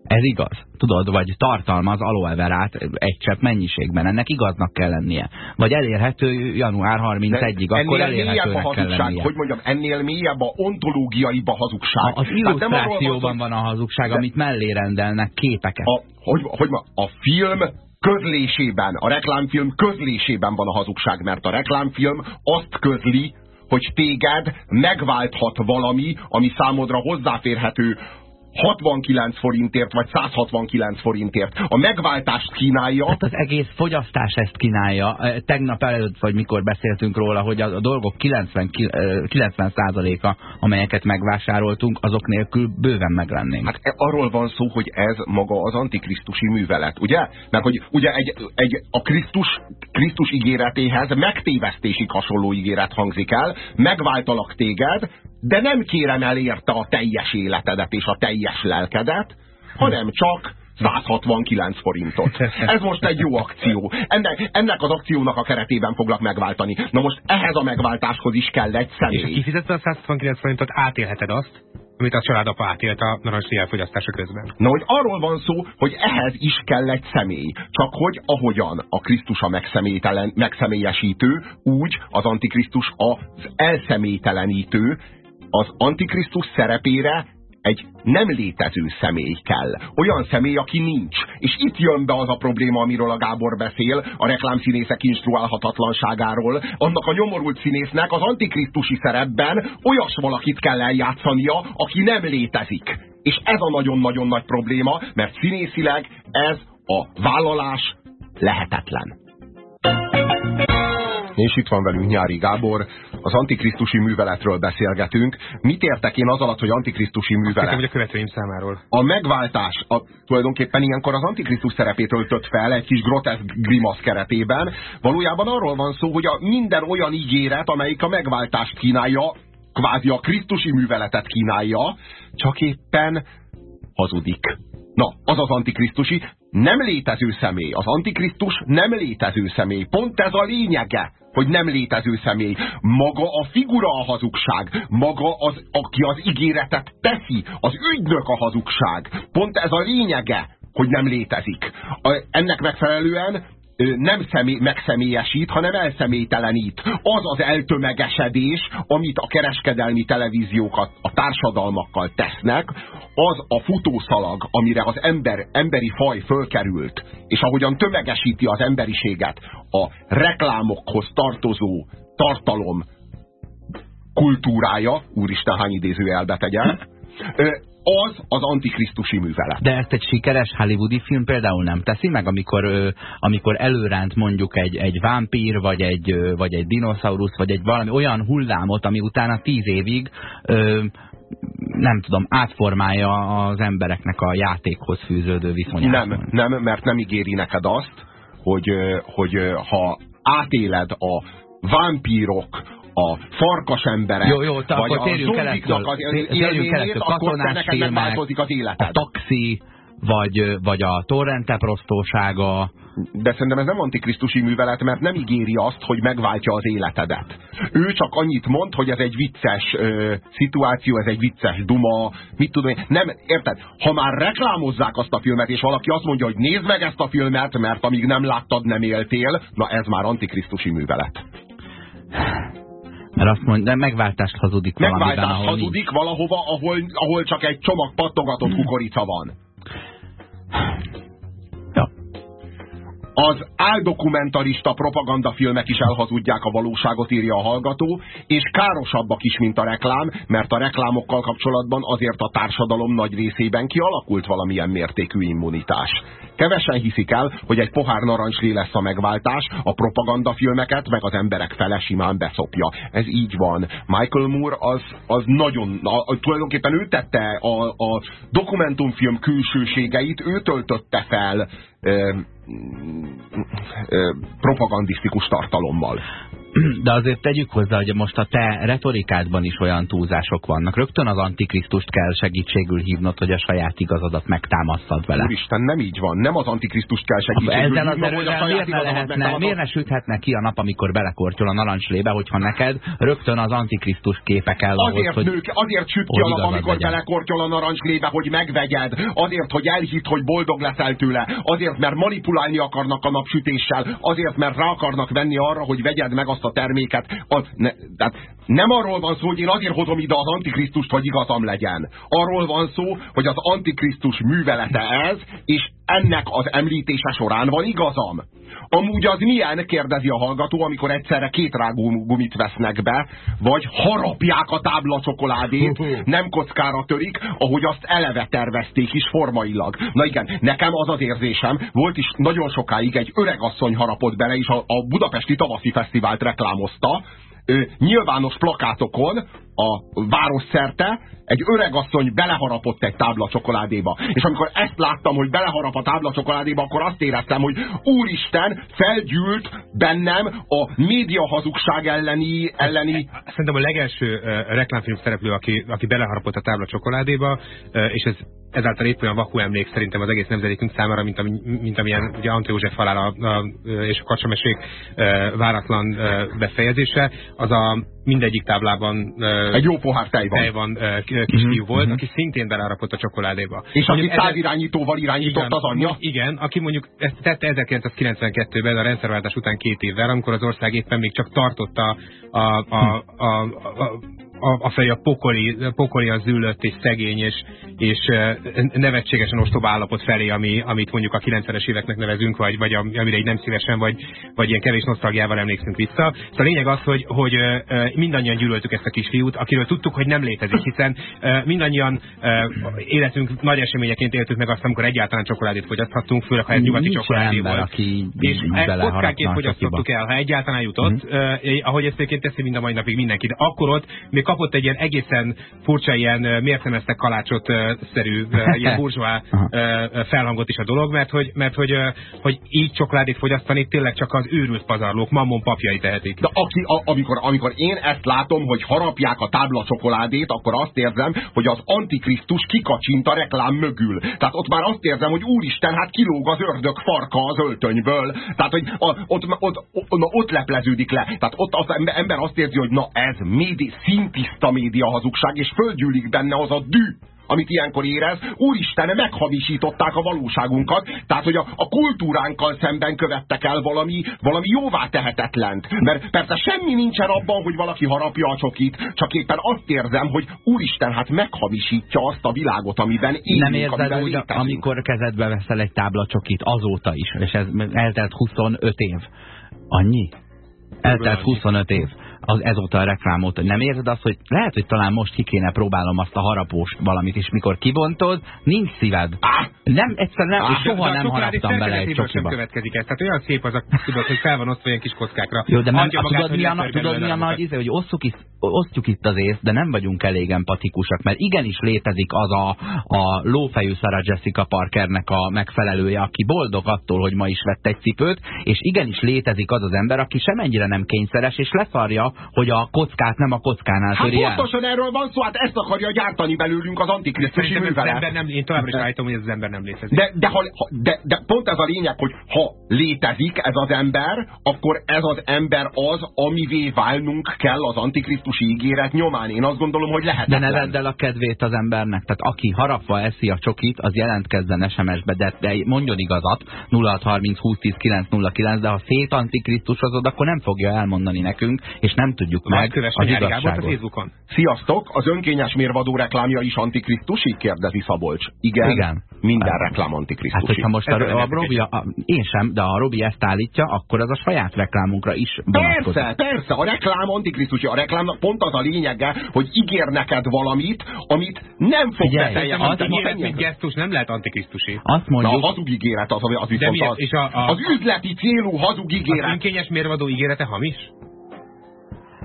ez igaz, tudod, vagy tartalmaz aloe verát egy csepp mennyiségben, ennek igaznak kell lennie. Vagy elérhető január 31-ig, akkor elérhetőnek kell lennie. Hogy mondjam, ennél mélyebb a ontológiaibb a hazugság. A, az illusztrációban van a hazugság, de, amit mellé rendelnek képeket. A, hogy, hogy a film közlésében, a reklámfilm közlésében van a hazugság, mert a reklámfilm azt közli, hogy téged megválthat valami, ami számodra hozzáférhető 69 forintért, vagy 169 forintért. A megváltást kínálja. Hát az egész fogyasztás ezt kínálja. Tegnap előtt, vagy mikor beszéltünk róla, hogy a, dolgok 90, 90%-a, amelyeket megvásároltunk, azok nélkül bőven meglennénk. Hát e, arról van szó, hogy ez maga az antikrisztusi művelet, ugye? Mert hogy ugye egy, egy, a Krisztus, Krisztus ígéretéhez megtévesztési hasonló ígéret hangzik el, megváltalak téged, de nem kérem el érte a teljes életedet és a teljes lelkedet, hanem csak 169 forintot. Ez most egy jó akció. Ennek, ennek az akciónak a keretében foglak megváltani. Na most ehhez a megváltáshoz is kell egy személy. És kifizette a 169 forintot, átélheted azt, amit a családapa átélt a narancsi elfogyasztása közben. Na, hogy arról van szó, hogy ehhez is kell egy személy. Csak hogy ahogyan a Krisztus a megszemélyesítő, úgy az Antikrisztus az elszemélytelenítő, az Antikrisztus szerepére egy nem létező személy kell. Olyan személy, aki nincs. És itt jön be az a probléma, amiről a Gábor beszél, a reklámszínészek instruálhatatlanságáról. Annak a nyomorult színésznek az antikrisztusi szerepben olyas valakit kell eljátszania, aki nem létezik. És ez a nagyon-nagyon nagy probléma, mert színészileg ez a vállalás lehetetlen. És itt van velünk Nyári Gábor, az antikrisztusi műveletről beszélgetünk. Mit értek én az alatt, hogy antikrisztusi művelet? Azt hogy a követőim számáról. A megváltás a, tulajdonképpen ilyenkor az antikrisztus szerepét öltött fel egy kis groteszk grimasz keretében. Valójában arról van szó, hogy a minden olyan ígéret, amelyik a megváltást kínálja, kvázi a krisztusi műveletet kínálja, csak éppen hazudik. Na, az az antikrisztusi nem létező személy. Az antikrisztus nem létező személy. Pont ez a lényege, hogy nem létező személy. Maga a figura a hazugság. Maga az, aki az ígéretet teszi. Az ügynök a hazugság. Pont ez a lényege, hogy nem létezik. Ennek megfelelően nem személy, megszemélyesít, hanem elszemélytelenít. Az az eltömegesedés, amit a kereskedelmi televíziókat a társadalmakkal tesznek, az a futószalag, amire az ember, emberi faj fölkerült, és ahogyan tömegesíti az emberiséget a reklámokhoz tartozó tartalom kultúrája, úristen hány idézőjelbe tegyen, az az antikrisztusi művelet. De ezt egy sikeres hollywoodi film például nem teszi meg, amikor, amikor előránt mondjuk egy, egy vámpír, vagy egy, vagy egy dinoszaurusz, vagy egy valami olyan hullámot, ami utána tíz évig nem tudom, átformálja az embereknek a játékhoz fűződő viszonyát. Nem, nem, mert nem ígéri neked azt, hogy, hogy ha átéled a vámpírok, a farkas emberek, jó, jó, vagy akkor a zombiknak az élményét, akkor te neked megváltozik az életed. A taxi, vagy, vagy a torrente prostósága. De szerintem ez nem antikrisztusi művelet, mert nem ígéri azt, hogy megváltja az életedet. Ő csak annyit mond, hogy ez egy vicces ö, szituáció, ez egy vicces duma, mit tudom én. Nem, érted? Ha már reklámozzák azt a filmet, és valaki azt mondja, hogy nézd meg ezt a filmet, mert amíg nem láttad, nem éltél, na ez már antikrisztusi művelet. Mert azt mondja, de megváltást hazudik valamiben, Megváltást hazudik nincs. valahova, ahol, ahol csak egy csomag pattogatott hmm. kukorica van. Az áldokumentarista propagandafilmek is elhazudják a valóságot, írja a hallgató, és károsabbak is, mint a reklám, mert a reklámokkal kapcsolatban azért a társadalom nagy részében kialakult valamilyen mértékű immunitás. Kevesen hiszik el, hogy egy pohár narancslé lesz a megváltás, a propagandafilmeket meg az emberek fele simán beszopja. Ez így van. Michael Moore az, az nagyon, a, tulajdonképpen ő tette a, a dokumentumfilm külsőségeit, ő töltötte fel propagandisztikus tartalommal. De azért tegyük hozzá, hogy most a te retorikádban is olyan túlzások vannak. Rögtön az antikrisztust kell segítségül hívnod, hogy a saját igazadat megtámasztad vele. Úristen, nem így van. Nem az antikrisztust kell segítségül Ezzel hívnod, hogy a saját miért, lehetne, miért ne süthetne ki a nap, amikor belekortyol a narancslébe, hogyha neked rögtön az antikrisztus képe kell ahhoz, azért, hogy, nők, azért süt ki a nap, amikor legyen. belekortyol a narancslébe, hogy megvegyed. Azért, hogy elhitt, hogy boldog leszel tőle. Azért, mert manipulálni akarnak a napsütéssel. Azért, mert rá akarnak venni arra, hogy vegyed meg azt a terméket. Az, ne, tehát nem arról van szó, hogy én azért hozom ide az antikrisztust, hogy igazam legyen. Arról van szó, hogy az antikrisztus művelete ez, és ennek az említése során van igazam. Amúgy az milyen, kérdezi a hallgató, amikor egyszerre két rágó gumit vesznek be, vagy harapják a tábla csokoládét, nem kockára törik, ahogy azt eleve tervezték is formailag. Na igen, nekem az az érzésem, volt is nagyon sokáig egy öreg asszony harapott bele, és a, a Budapesti Tavaszi Fesztivált reklámozta, nyilvános plakátokon a város szerte egy öregasszony beleharapott egy tábla csokoládéba. És amikor ezt láttam, hogy beleharap a tábla csokoládéba, akkor azt éreztem, hogy úristen, felgyűlt bennem a média hazugság elleni... elleni... Szerintem a legelső reklámfilm szereplő, aki, aki beleharapott a tábla csokoládéba, és ez ezáltal épp olyan vakú emlék szerintem az egész nemzedékünk számára, mint, ami, mint amilyen ugye Ante József halál a, a, és a kacsamesék uh, váratlan befejezése, az a mindegyik táblában egy jó pohár tej van, tej van kisfiú mm -hmm. volt, aki szintén belerapott a csokoládéba. És aki távirányítóval irányított igen, az anyja? Igen, aki mondjuk ezt tette 1992-ben a rendszerváltás után két évvel, amikor az ország éppen még csak tartotta a, a, a, a, a, a fej a pokoli, pokoli az ülött és szegény és, és nevetségesen ostoba állapot felé, ami, amit mondjuk a 90-es éveknek nevezünk, vagy, vagy amire egy nem szívesen, vagy, vagy ilyen kevés nosztalgiával emlékszünk vissza. Szóval a lényeg az, hogy, hogy mindannyian gyűlöltük ezt a kisfiút, akiről tudtuk, hogy nem létezik, hiszen mindannyian életünk nagy eseményeként éltük meg azt, amikor egyáltalán csokoládét fogyaszthattunk, főleg ha ez nyugati csokoládé volt. Aki és kockáként fogyasztottuk el, ha egyáltalán jutott, uh -huh. ahogy ezt egyébként teszi mind a mai napig mindenki. De akkor ott még kapott egy ilyen egészen furcsa ilyen miért nem eztek kalácsot szerű, ilyen burzsóá felhangot is a dolog, mert hogy, mert hogy, hogy így csokoládét fogyasztani tényleg csak az őrült pazarlók, mammon papjai tehetik. De aki, a, amikor, amikor én ezt látom, hogy harapják a tábla csokoládét, akkor azt érzem, hogy az Antikrisztus kikacsint a reklám mögül. Tehát ott már azt érzem, hogy úristen, hát kilóg az ördög farka az öltönyből. Tehát, hogy a, ott, ott, ott, ott lepleződik le. Tehát ott az ember azt érzi, hogy na ez médi, szintiszta média hazugság, és földgyűlik benne az a dű, amit ilyenkor érez, úristen, meghamisították a valóságunkat, tehát hogy a, a kultúránkkal szemben követtek el valami, valami jóvá tehetetlent. Mert persze semmi nincsen abban, hogy valaki harapja a csokit, csak éppen azt érzem, hogy úristen, hát meghamisítja azt a világot, amiben élünk, Nem érzed úgy, létezünk. amikor kezedbe veszel egy tábla csokit, azóta is, és ez eltelt 25 év. Annyi? Eltelt 25 év az ezóta a reklámot. Nem érzed azt, hogy lehet, hogy talán most ki kéne próbálom azt a harapós valamit is, mikor kibontod, nincs szíved. Nem, egyszerűen nem, és soha nem haraptam bele egy csokiba. következik ez. Tehát olyan szép az a, tudod, hogy fel van osztva ilyen kis kockákra. Jó, de nem, magát, tudod, mi a, tudod, mi a nagy íze, hogy osztjuk itt, osztjuk itt az észt, de nem vagyunk elég empatikusak, mert igenis létezik az a, a lófejű Sarah Jessica Parkernek a megfelelője, aki boldog attól, hogy ma is vett egy cipőt, és igenis létezik az az ember, aki semennyire nem kényszeres, és leszarja hogy a kockát nem a kockánál töri hát pontosan erről van szó, hát ezt akarja gyártani belőlünk az antikrisztusi művelet. Nem, én továbbra is állítom, hogy ez az ember nem létezik. De, de, ha, de, de pont ez a lényeg, hogy ha létezik ez az ember, akkor ez az ember az, amivé válnunk kell az antikrisztusi ígéret nyomán. Én azt gondolom, hogy lehet. De ne vedd el a kedvét az embernek. Tehát aki harapva eszi a csokit, az jelentkezzen SMS-be, de, de mondjon igazat, 0630 2010 909, de ha szét antikrisztusozod, akkor nem fogja elmondani nekünk, és nem tudjuk meg az igazságot. a Facebookon. Sziasztok! Az önkényes mérvadó reklámja is antikrisztusi? Kérdezi Szabolcs. Igen. Igen. Minden hát, reklám antikrisztusi. Hát, hogyha most a, a, Robi, a, én sem, de a Robi ezt állítja, akkor az a saját reklámunkra is vonatkozik. Persze, persze, a reklám antikrisztusi. A reklámnak pont az a lényege, hogy ígér neked valamit, amit nem fog beteljesíteni. Az ígéret, mint gesztus nem lehet antikrisztusi. Azt mondjuk. Na, a hazug ígéret az, az viszont az, és a, a, az üzleti célú hazug ígéret. Az önkényes mérvadó ígérete hamis?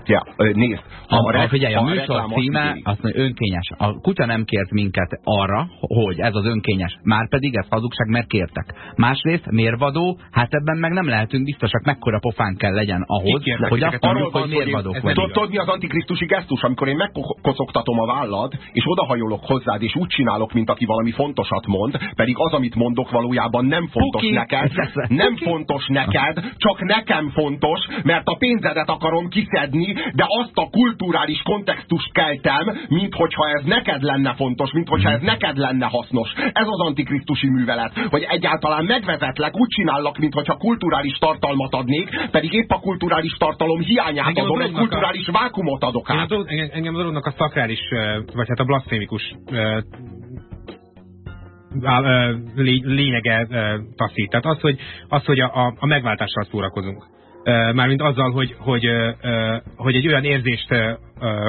Ja, nézd. Ha a, a, figyelj, a, a műsor címe azt mondja, önkényes. A kutya nem kért minket arra, hogy ez az önkényes. Márpedig ez hazugság, mert kértek. Másrészt mérvadó, hát ebben meg nem lehetünk biztosak, mekkora pofán kell legyen ahhoz, hogy azt mondjuk, hogy mérvadók vagyunk. Tudod mi az antikrisztusi gesztus, amikor én megkocogtatom a vállad, és odahajolok hozzád, és úgy csinálok, mint aki valami fontosat mond, pedig az, amit mondok valójában nem fontos Puki. neked, nem fontos neked, csak nekem fontos, mert a pénzedet akarom kiszedni, de azt a kulturális kontextust keltem, mint hogyha ez neked lenne fontos, mint hogyha ez neked lenne hasznos. Ez az antikrisztusi művelet, hogy egyáltalán megvezetlek, úgy csinállak, mint hogyha kulturális tartalmat adnék, pedig épp a kulturális tartalom hiányát engem adom, egy kulturális a... vákumot adok át. Engem, engem a dolognak a szakrális, vagy hát a blaszfémikus lényege taszít. Tehát az, hogy, az, hogy a, a megváltással szórakozunk mármint azzal, hogy, hogy, hogy egy olyan érzést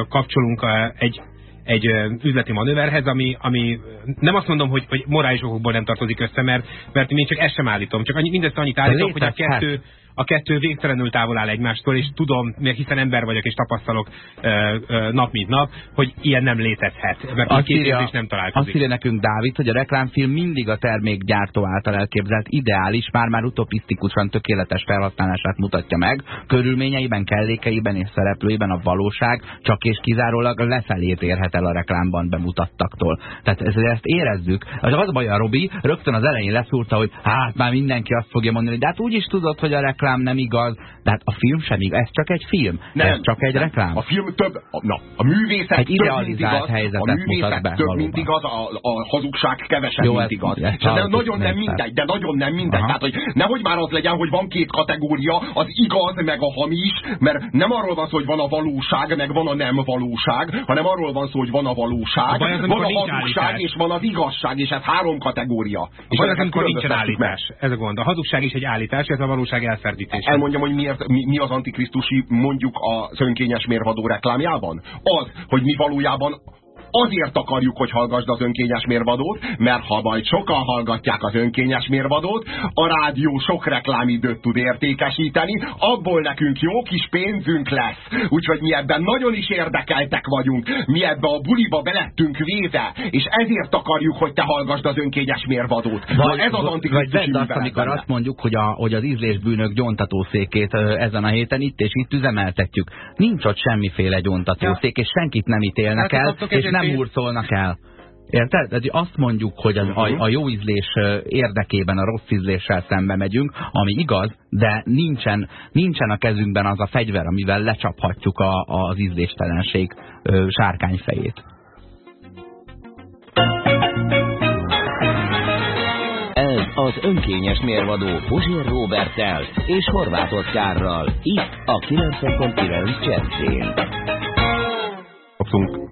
kapcsolunk egy, egy üzleti manőverhez, ami, ami nem azt mondom, hogy, hogy morális okokból nem tartozik össze, mert, mert én csak ezt sem állítom. Csak annyi, mindezt annyit állítom, hogy a kettő, a kettő végtelenül távol áll egymástól, és tudom, mert hiszen ember vagyok, és tapasztalok ö, ö, nap mint nap, hogy ilyen nem létezhet, mert a két írja, nem találkozik. Azt írja nekünk Dávid, hogy a reklámfilm mindig a termékgyártó által elképzelt ideális, már-már utopisztikusan tökéletes felhasználását mutatja meg, körülményeiben, kellékeiben és szereplőiben a valóság csak és kizárólag lefelé érhet el a reklámban bemutattaktól. Tehát ezt érezzük. Az az baj a Robi rögtön az elején leszúrta, hogy hát már mindenki azt fogja mondani, de hát úgy is tudod, hogy a reklám reklám nem igaz, de hát a film sem igaz, ez csak egy film, nem, ez csak egy nem. reklám. A film több, na, a művészet egy idealizált helyzetet a művészet be, több, valóban. mint igaz, a, a hazugság kevesebb, Jó, mint igaz. Ez, de nagyon nem mindegy, de nagyon nem mindegy. Tehát, hogy nehogy már az legyen, hogy van két kategória, az igaz, meg a hamis, mert nem arról van szó, hogy van a valóság, meg van a nem valóság, hanem arról van szó, hogy van a valóság, a van a hazugság, és van az igazság, és ez három kategória. A és ez amikor nincsen állítás. Ez a gond. A hazugság is egy állítás, ez a valóság elferdít fordítása. Elmondjam, hogy miért, mi, mi az antikrisztusi mondjuk a önkényes mérvadó reklámjában? Az, hogy mi valójában azért akarjuk, hogy hallgassd az önkényes mérvadót, mert ha majd sokan hallgatják az önkényes mérvadót, a rádió sok reklámidőt tud értékesíteni, abból nekünk jó kis pénzünk lesz. Úgyhogy mi ebben nagyon is érdekeltek vagyunk. Mi ebbe a buliba belettünk véve, és ezért akarjuk, hogy te hallgassd az önkényes mérvadót. Vagy, ez az antikrisztusi azt, amikor azt mondjuk, hogy, a, hogy az ízlésbűnök gyontatószékét ezen a héten itt és itt üzemeltetjük. Nincs ott semmiféle gyontatószék, és senkit nem ítélnek hát, el, és nem hurcolnak el. Érted? Tehát azt mondjuk, hogy az, a, a jó ízlés érdekében a rossz ízléssel szembe megyünk, ami igaz, de nincsen, nincsen a kezünkben az a fegyver, amivel lecsaphatjuk a, az ízléstelenség sárkányfejét. Ez az önkényes mérvadó Puzsér Robertel és Horváth Oszkárral, itt a 90.9 Jazzén. Kaptunk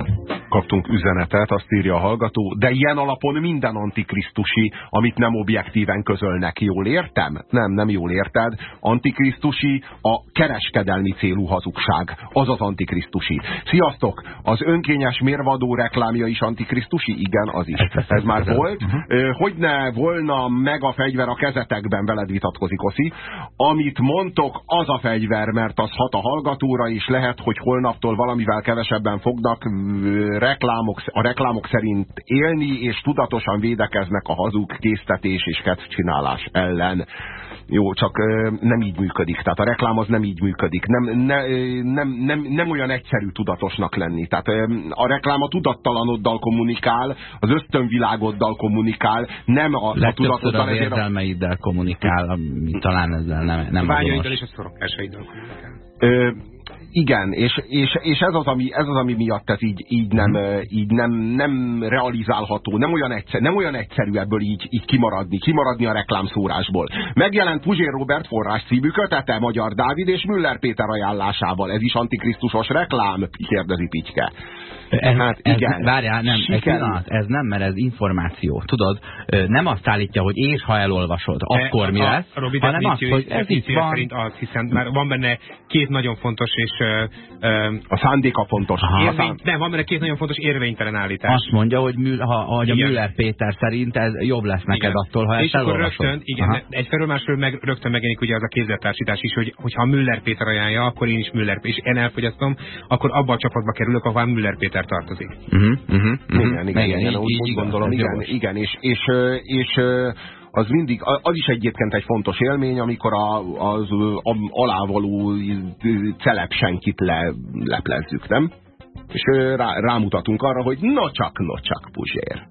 kaptunk üzenetet, azt írja a hallgató, de ilyen alapon minden antikrisztusi, amit nem objektíven közölnek. Jól értem? Nem, nem jól érted. Antikrisztusi a kereskedelmi célú hazugság. Az az antikrisztusi. Sziasztok! Az önkényes mérvadó reklámja is antikrisztusi? Igen, az is. Ez már volt. Mhm. Hogy ne volna meg a fegyver a kezetekben, veled vitatkozik, Oszi. Amit mondtok, az a fegyver, mert az hat a hallgatóra, és lehet, hogy holnaptól valamivel kevesebben fognak reklámok, a reklámok szerint élni, és tudatosan védekeznek a hazug késztetés és kedvcsinálás ellen. Jó, csak nem így működik. Tehát a reklám az nem így működik. Nem, ne, nem, nem, nem olyan egyszerű tudatosnak lenni. Tehát a reklám a tudattalanoddal kommunikál, az ösztönvilágoddal kommunikál, nem a, a tudatoddal. az érzelmeiddel kommunikál, ami talán ezzel nem, nem Vágyaiddal és a szorokásaiddal kommunikál. Ö, igen, és, és, és ez, az, ami, ez az, ami miatt ez így, így, nem, mhm. így nem, nem realizálható, nem olyan, egyszer, nem olyan egyszerű ebből így, így kimaradni, kimaradni a reklámszórásból. Megjelent Puzsér Robert forrás című kötete Magyar Dávid és Müller Péter ajánlásával. Ez is antikrisztusos reklám? kérdezi Pittyke. Ez, hát igen. Ez, várjál, nem, ez, pillanat, ez nem, mert ez információ. Tudod, nem azt állítja, hogy és ha elolvasod, De akkor mi lesz, a, a hanem azt, hogy ez itt van. Szerint az, hiszen már van benne két nagyon fontos és... Uh, uh, a szándéka fontos. Aha, érvény, nem, van benne két nagyon fontos érvénytelen állítás. Azt mondja, hogy, Mül, ha, hogy a Müller Péter szerint ez jobb lesz neked igen. attól, ha ezt elolvasod. Rögtön, igen, egyfelől másról meg, rögtön megjelenik ugye az a kézzeltársítás is, hogy hogyha Müller Péter ajánlja, akkor én is Müller, és én elfogyasztom, akkor abba a csapatba kerülök, ahol Müller Péter Péter tartozik. Uh -huh, uh -huh, uh. Igen, igen, igen, igen, úgy, így, úgy gondolom, igen, igen, és, és, és az mindig, az is egyébként egy fontos élmény, amikor a, az a, alávaló celeb senkit le, leplezzük, nem? És rá, rámutatunk arra, hogy no csak, no csak Puzsér.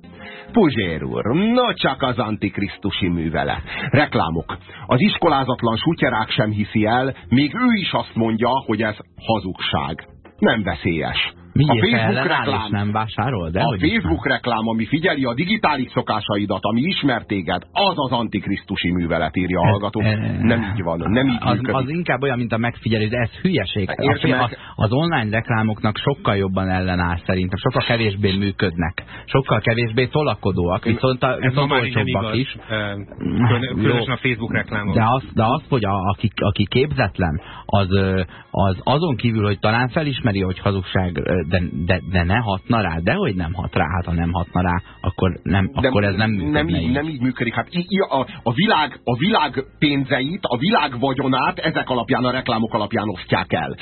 Puzsér úr, no csak az antikrisztusi művele. Reklámok. Az iskolázatlan sutyerák sem hiszi el, még ő is azt mondja, hogy ez hazugság. Nem veszélyes. Miért a Facebook reklám, nem vásárol? De a Facebook nem. reklám, ami figyeli a digitális szokásaidat, ami ismer téged, az az antikrisztusi művelet, írja a hallgató. Nem így van, nem így az, az inkább olyan, mint a megfigyelés, de ez hülyeség. Értem, az, az online reklámoknak sokkal jobban ellenáll szerintem, sokkal kevésbé működnek, sokkal kevésbé tolakodóak, viszont, a, viszont olcsóbbak is. Különösen a Facebook reklámok. De az, de az hogy a, aki, aki képzetlen, az, az azon kívül, hogy talán felismeri, hogy hazugság de, de, de ne hatna rá, de hogy nem hat rá, hát ha nem hatna rá, akkor, nem, de akkor ez nem nem így, így. Nem így működik. Hát a, a, világ, a világ pénzeit, a világ vagyonát ezek alapján, a reklámok alapján osztják el.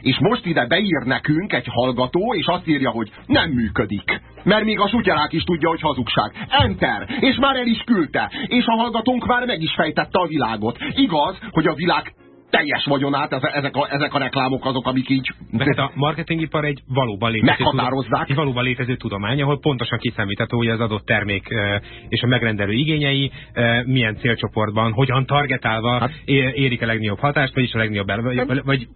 És most ide beír nekünk egy hallgató, és azt írja, hogy nem működik. Mert még a sutyarák is tudja, hogy hazugság. Enter! És már el is küldte. És a hallgatónk már meg is fejtette a világot. Igaz, hogy a világ teljes vagyonát, ezek a, ezek a reklámok azok, amik így... Tehát a marketingipar egy valóban létező, meghatározzák. egy valóban létező tudomány, ahol pontosan kiszámítható, hogy az adott termék és a megrendelő igényei milyen célcsoportban, hogyan targetálva hát, érik a legnagyobb hatást, vagyis a legnagyobb el, vagy, vagy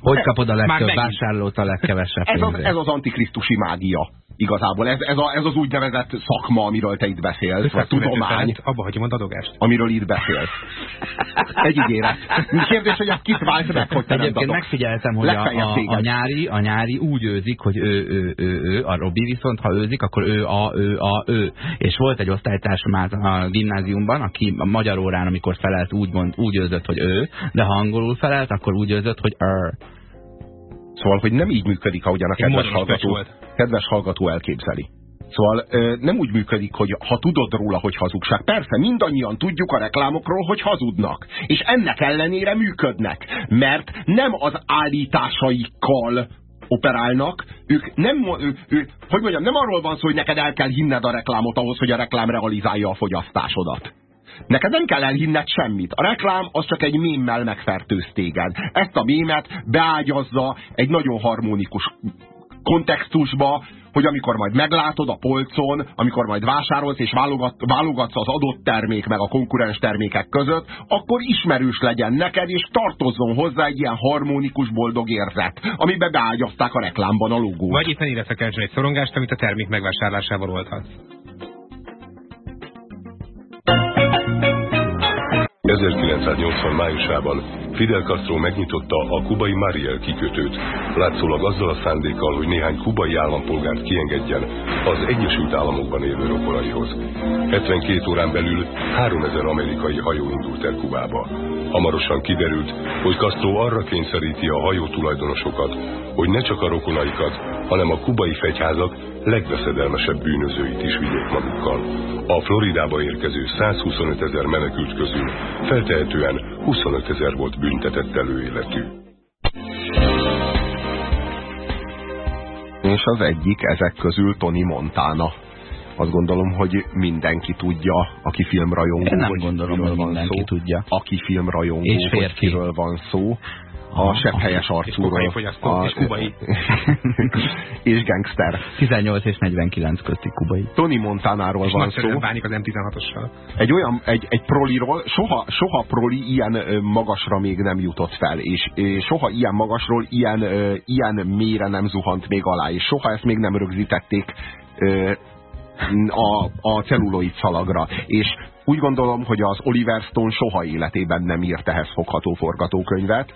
hogy kapod a legtöbb vásárlót a legkevesebb ez az, ez az antikrisztusi mágia. Igazából ez, ez, a, ez az úgynevezett szakma, amiről te itt beszélsz, vagy tudomány. Abba hagyom a dadogást. Amiről itt beszélsz. Egy ígéret. Kérdés, hogy ezt kit vált meg, hogy te Egyébként nem megfigyeltem, hogy a, a, a, nyári, a nyári úgy őzik, hogy ő, ő, ő, ő, a Robi viszont, ha őzik, akkor ő a, ő a, ő. És volt egy osztálytársam a gimnáziumban, aki a magyar órán, amikor felelt, úgy, mond, úgy őzött, hogy ő, de ha angolul felelt, akkor úgy őzött, hogy er. Szóval, hogy nem így működik, ahogyan a kedves hallgató, kedves hallgató elképzeli. Szóval nem úgy működik, hogy ha tudod róla, hogy hazugság. Persze, mindannyian tudjuk a reklámokról, hogy hazudnak. És ennek ellenére működnek. Mert nem az állításaikkal operálnak, ők nem, ő, ő, hogy mondjam, nem arról van szó, hogy neked el kell hinned a reklámot ahhoz, hogy a reklám realizálja a fogyasztásodat. Neked nem kell elhinned semmit. A reklám az csak egy mémmel megfertőz téged. Ezt a mémet beágyazza egy nagyon harmonikus kontextusba, hogy amikor majd meglátod a polcon, amikor majd vásárolsz és válogat, válogatsz az adott termék meg a konkurens termékek között, akkor ismerős legyen neked, és tartozzon hozzá egy ilyen harmonikus boldog érzet, amiben beágyazták a reklámban a logót. Vagy éppen el egy szorongást, amit a termék megvásárlásával oldhatsz. 1980 májusában Fidel Castro megnyitotta a kubai Mariel kikötőt, látszólag azzal a szándékkal, hogy néhány kubai állampolgárt kiengedjen az Egyesült Államokban élő rokonaihoz. 72 órán belül 3000 amerikai hajó indult el Kubába. Hamarosan kiderült, hogy Castro arra kényszeríti a hajó tulajdonosokat, hogy ne csak a rokonaikat, hanem a kubai fegyházak legveszedelmesebb bűnözőit is vigyék magukkal. A Floridába érkező 125 ezer menekült közül feltehetően 25 ezer volt büntetett előéletű. És az egyik ezek közül Tony Montana. Azt gondolom, hogy mindenki tudja, aki filmrajongó. Én nem gondolom, hogy mindenki szó, tudja. Aki filmrajongó, és férfi. kiről van szó a sebb helyes arcúról. És a, és kubai. és gangster. 18 és 49 közti kubai. Tony Montanáról és van szó. bánik az M16-ossal. Egy olyan, egy, egy proliról, soha, soha proli ilyen magasra még nem jutott fel, és, és soha ilyen magasról ilyen, ilyen mélyre nem zuhant még alá, és soha ezt még nem rögzítették a, a celluloid szalagra. És úgy gondolom, hogy az Oliver Stone soha életében nem írt ehhez fogható forgatókönyvet,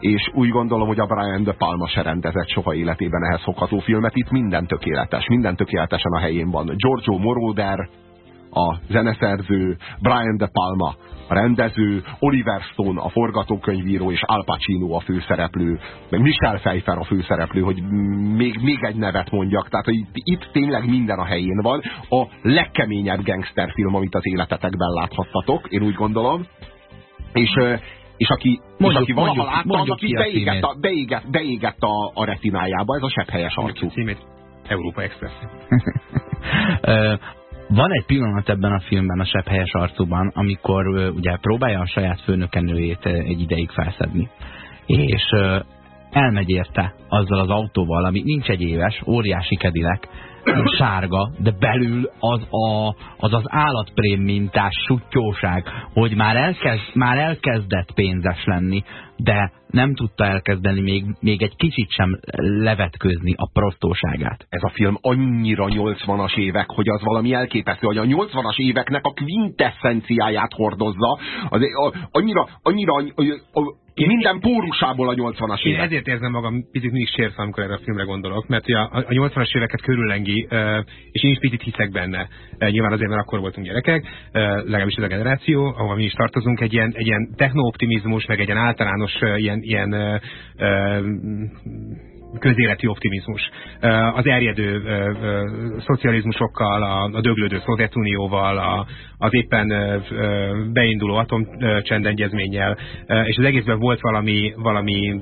és úgy gondolom, hogy a Brian De Palma se rendezett soha életében ehhez fogható filmet. Itt minden tökéletes, minden tökéletesen a helyén van. Giorgio Moroder, a zeneszerző, Brian De Palma, a rendező, Oliver Stone, a forgatókönyvíró, és Al Pacino a főszereplő, meg Michel Pfeiffer a főszereplő, hogy még, még egy nevet mondjak. Tehát, itt, itt tényleg minden a helyén van. A legkeményebb gangsterfilm, amit az életetekben láthattatok, én úgy gondolom. És és aki, mondjuk, és aki valaha mondjuk, látta, mondjuk annak beégett, a, beégett, beégett a, a retinájába, ez a sebb helyes arcú. Címét Európa Express. Van egy pillanat ebben a filmben, a sebb helyes arcúban, amikor ugye próbálja a saját főnökenőjét egy ideig felszedni. És elmegy érte azzal az autóval, ami nincs egy éves, óriási kedilek, sárga, de belül az a, az, az állatprém mintás sutyóság, hogy már, elkezd, már elkezdett pénzes lenni, de nem tudta elkezdeni még, még egy kicsit sem levetközni a prostóságát. Ez a film annyira 80-as évek, hogy az valami elképesztő, hogy a 80-as éveknek a quintessenciáját hordozza. Az, a, annyira, annyira a, a, én minden pórusából a 80-as évek. Én ezért érzem magam picit mindig sérsz, amikor erre a filmre gondolok, mert a, a 80-as éveket körüllengi, és én is picit hiszek benne. Nyilván azért, mert akkor voltunk gyerekek, legalábbis ez a generáció, ahol mi is tartozunk, egy ilyen, egy ilyen technooptimizmus, meg egy ilyen általános ilyen, ilyen közéleti optimizmus. Az erjedő szocializmusokkal, a döglődő Szovjetunióval, az éppen beinduló atomcsendegyezménnyel, és az egészben volt valami, valami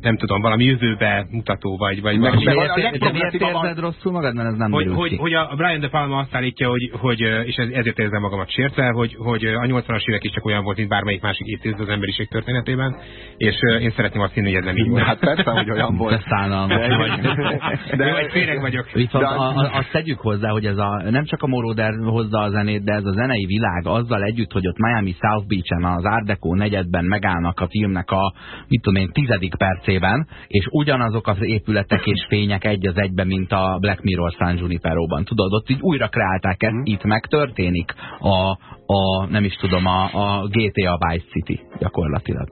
nem tudom, valami jövőbe mutató, vagy, vagy valami. De, de, de miért érzed rosszul magad, mert ez nem hogy, hogy, hogy a Brian De Palma azt állítja, hogy, hogy és ezért érzem magamat sértve, hogy, hogy a 80-as évek is csak olyan volt, mint bármelyik másik évtized az emberiség történetében, és én szeretném azt hinni, hogy ez nem így. Hát persze, hogy olyan volt. De szánalmas vagy. De, de egy féreg vagyok. Viszont de... a, a, azt tegyük hozzá, hogy ez a, nem csak a Moroder hozza a zenét, de ez a zenei világ azzal együtt, hogy ott Miami South Beach-en az Art Deco negyedben megállnak a filmnek a, mit tudom én, tizedik percében, részében, és ugyanazok az épületek és fények egy az egyben, mint a Black Mirror San Junipero-ban. Tudod, ott így újra kreálták ezt, mm. itt megtörténik a, a, nem is tudom, a, a GTA Vice City gyakorlatilag.